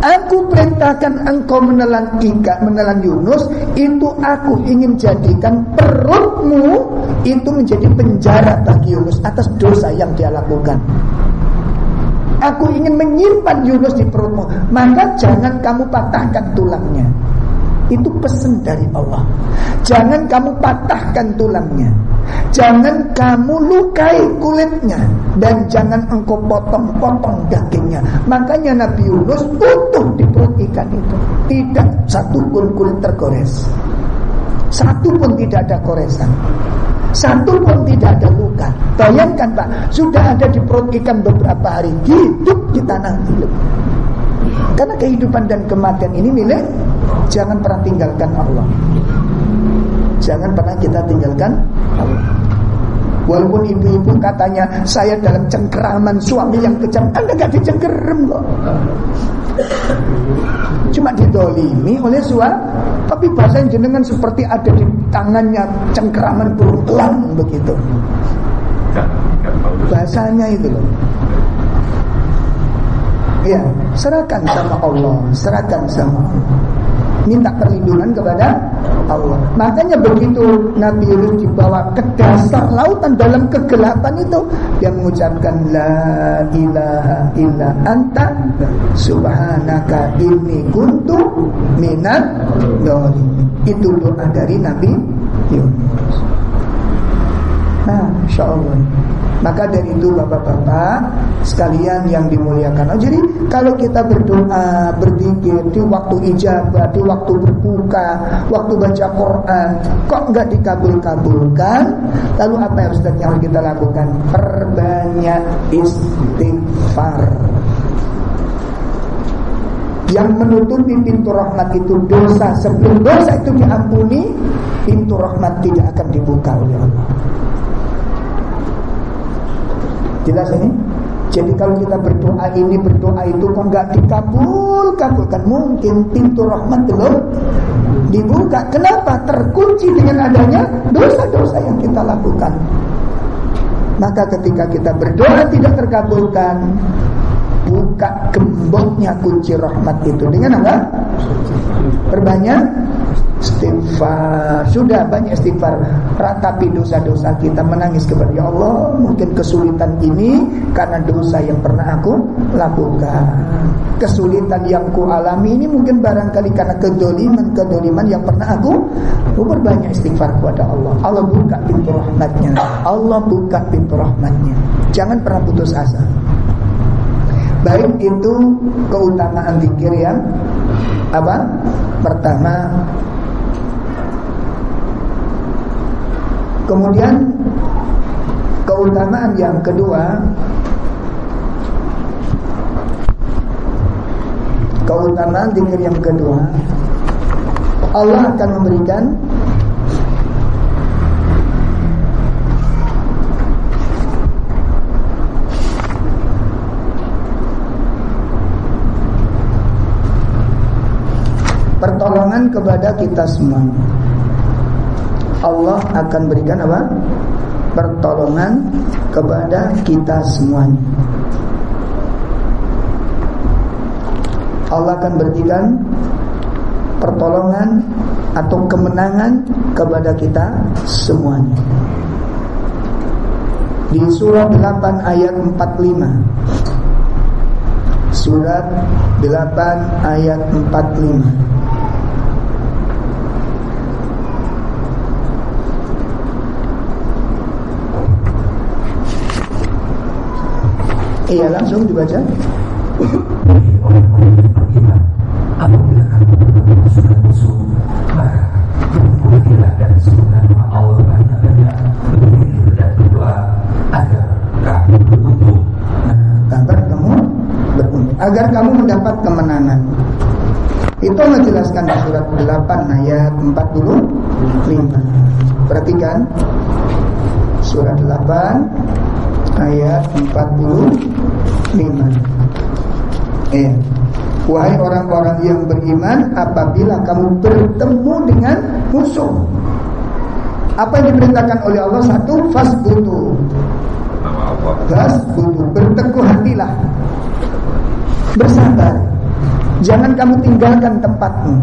Aku perintahkan engkau menelan ikan, menelan Yunus, itu aku ingin jadikan perutmu itu menjadi penjara bagi Yunus atas dosa yang dia lakukan. Aku ingin menyimpan Yunus di perutmu, maka jangan kamu patahkan tulangnya. Itu pesan dari Allah. Jangan kamu patahkan tulangnya. Jangan kamu lukai kulitnya dan jangan engkau potong-potong dagingnya. Makanya Nabi Yunus utuh di perut ikan itu. Tidak satu pun kulit tergores. Satu pun tidak ada goresan. Satu pun tidak ada luka. Bayangkan Pak, sudah ada di perut ikan beberapa hari hidup di tanah hidup. Karena kehidupan dan kematian ini milik Jangan pernah tinggalkan Allah. Jangan pernah kita tinggalkan Allah. Walaupun ibu-ibu katanya Saya dalam cengkeraman suami yang kejam. Anda gak dicengkeram kok. Cuma didolimi oleh suami. Tapi bahasa jenengan seperti ada di tangannya Cengkeraman berulang begitu. Bahasanya itu loh Ya, serahkan sama Allah, serahkan sama Allah. Minta perlindungan kepada Allah. Makanya begitu Nabi Yunus dibawa ke dasar lautan dalam kegelapan itu, dia mengucapkan La ilaha illa anta subhanaka inni kuntu minat Itu doa dari Nabi Yunus. Nah, insya Allah. Maka dari itu bapak-bapak sekalian yang dimuliakan. Oh, jadi kalau kita berdoa, berzikir di waktu ijabah, di waktu berbuka, waktu baca Quran, kok nggak dikabul-kabulkan? Lalu apa yang harus yang kita lakukan? Perbanyak istighfar. Yang menutupi pintu rahmat itu dosa Sebelum dosa itu diampuni Pintu rahmat tidak akan dibuka oleh Allah Jelas ini? Jadi kalau kita berdoa ini berdoa itu kok nggak dikabul kabulkan mungkin pintu rahmat belum dibuka. Kenapa? Terkunci dengan adanya dosa-dosa yang kita lakukan. Maka ketika kita berdoa tidak terkabulkan, buka gemboknya kunci rahmat itu dengan apa? Perbanyak Istighfar. Sudah banyak istighfar. Ratapi dosa-dosa kita. Menangis kepada Ya Allah. Mungkin kesulitan ini Karena dosa yang pernah aku lakukan. Kesulitan yang ku alami ini mungkin barangkali Karena kedoliman-kedoliman yang pernah aku berbanyak istighfar kepada Allah. Allah buka pintu rahmatnya. Allah buka pintu rahmatnya. Jangan pernah putus asa. Baik itu keutamaan zikir yang apa? Pertama Kemudian keutamaan yang kedua Keutamaan zikir yang kedua Allah akan memberikan pertolongan kepada kita semua. Allah akan berikan apa? Pertolongan kepada kita semuanya. Allah akan berikan pertolongan atau kemenangan kepada kita semuanya. Di surat 8 ayat 45 Surat 8 ayat 45 Iya langsung dibaca. Apabila kamu bertemu musuh-musuh, maka bersyukurlah dan sebenarnya Allah banyak-banyak Agar kamu beruntung. Agar kamu mendapat kemenangan. Itu menjelaskan di surat 8 ayat 45. Perhatikan surat 8 ayat 45. Eh, wahai orang-orang yang beriman, apabila kamu bertemu dengan musuh, apa yang diperintahkan oleh Allah satu fasbutu. Fasbutu, berteguh hatilah. Bersabar. Jangan kamu tinggalkan tempatmu.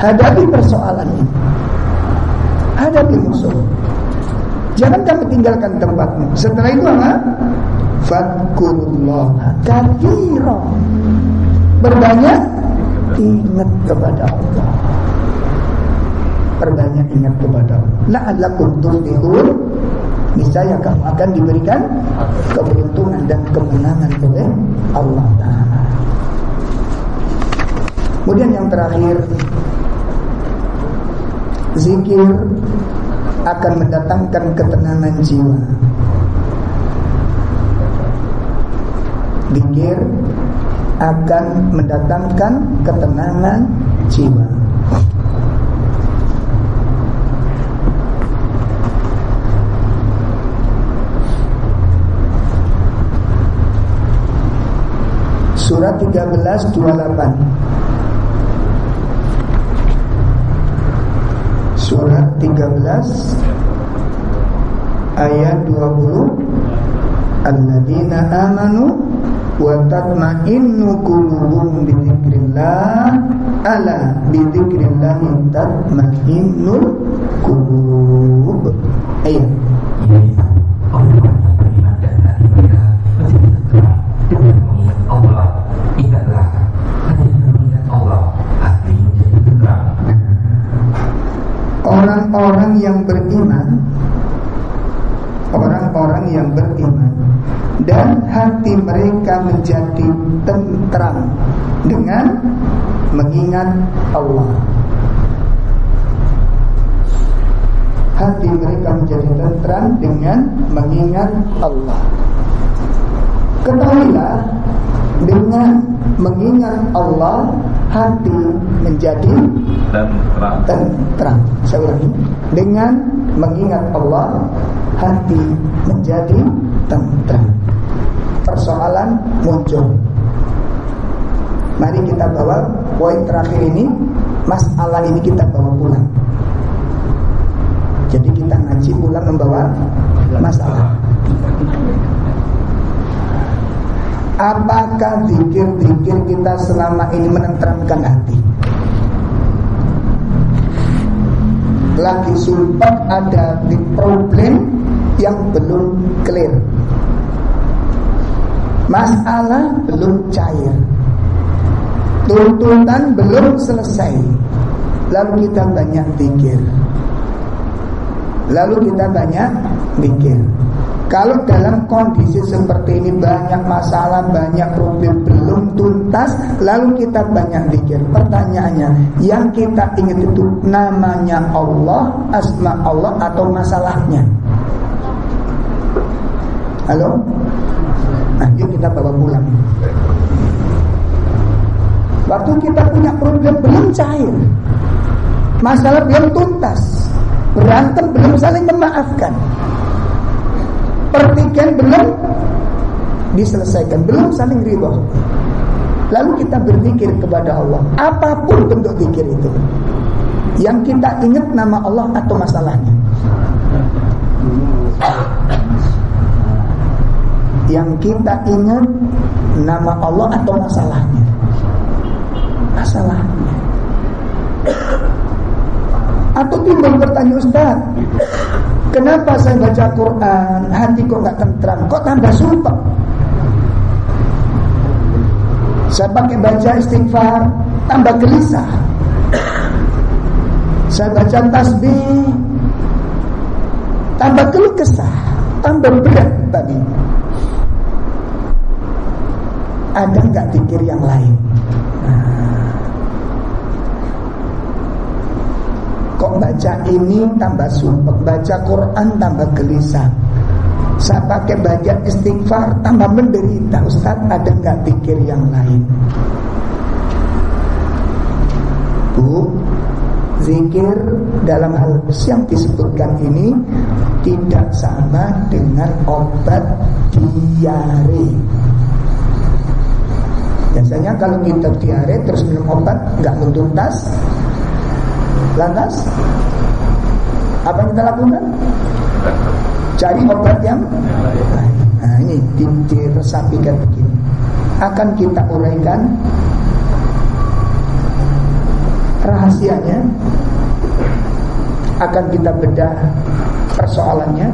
Hadapi persoalan ini. Hadapi musuh. Jangan kamu tinggalkan tempatmu. Setelah itu apa? Fadkurullah kathira. Berbanyak ingat kepada Allah. Berbanyak ingat kepada Allah. La'allakum tuflihun. Niscaya kamu akan diberikan keberuntungan dan kemenangan oleh Allah Taala. Kemudian yang terakhir zikir akan mendatangkan ketenangan jiwa. Dikir akan mendatangkan ketenangan jiwa. Surat 13 28 Surat 13 Ayat 20 Alladzina amanu wa tatma'innu qulubuhum bi dzikrillah ala bi dzikrillah tatma'innul qulub. Ayat orang-orang yang beriman orang-orang yang beriman hati mereka menjadi tentram dengan mengingat Allah hati mereka menjadi tentram dengan mengingat Allah ketahuilah dengan mengingat Allah hati menjadi tentram. Tentram. Saya ulangi. Dengan mengingat Allah hati menjadi tentram. Persoalan muncul. Mari kita bawa poin terakhir ini, masalah ini kita bawa pulang. Jadi kita ngaji pulang membawa masalah. Apakah zikir-zikir kita selama ini menenteramkan hati? lagi sumpah ada di problem yang belum clear. Masalah belum cair. Tuntutan belum selesai. Lalu kita banyak pikir. Lalu kita banyak mikir. Kalau dalam kondisi seperti ini banyak masalah, banyak problem belum tuntas, lalu kita banyak pikir. Pertanyaannya, yang kita ingat itu namanya Allah, asma Allah atau masalahnya? Halo? Yuk kita bawa pulang. Waktu kita punya problem belum cair, masalah belum tuntas, berantem belum saling memaafkan, pertikaian belum diselesaikan, belum saling ridho. Lalu kita berpikir kepada Allah, apa pun bentuk pikir itu. Yang kita ingat nama Allah atau masalahnya. Yang kita ingat nama Allah atau masalahnya. Masalahnya. Atau timbul bertanya Ustaz Kenapa saya baca Quran Hati kok gak tentram Kok tambah sumpah Saya pakai baca istighfar Tambah gelisah Saya baca tasbih Tambah keluh kesah Tambah berat tadi Ada nggak pikir yang lain? Kok baca ini tambah sumpah Baca Quran tambah gelisah. Saya pakai baca istighfar Tambah menderita. Ustaz ada nggak pikir yang lain? Bu Zikir dalam hal yang disebutkan ini Tidak sama dengan obat diare Biasanya kalau kita diare terus minum obat nggak mentuntas Lantas apa yang kita lakukan? Cari obat yang Nah ini diresapikan begini. Akan kita uraikan Rahasianya. Akan kita bedah persoalannya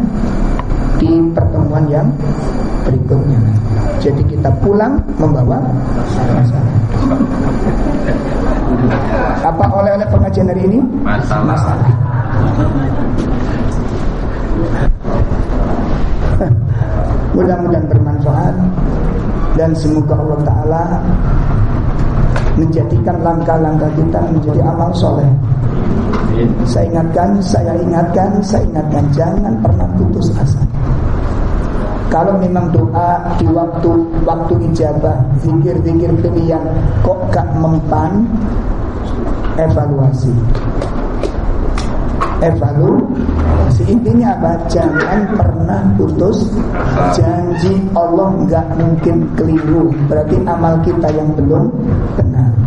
Di pertemuan yang berikutnya Jadi kita pulang membawa masalah apa oleh-oleh pengajian hari ini? Masalah. Masalah. Mudah-mudahan bermanfaat dan semoga Allah Taala menjadikan langkah-langkah kita menjadi amal soleh. Saya ingatkan, saya ingatkan, saya ingatkan jangan pernah putus asa. Kalau memang doa di waktu waktu ijabah, zikir-zikir pilihan kok gak mempan, evaluasi. Evaluasi intinya apa? Jangan pernah putus janji Allah nggak mungkin keliru. Berarti amal kita yang belum benar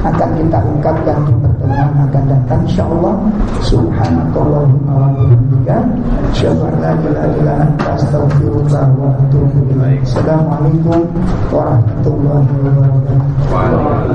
akan kita ungkapkan di pertemuan akan datang insyaallah. Subhanakallahumma wa bihamdika warahmatullahi wabarakatuh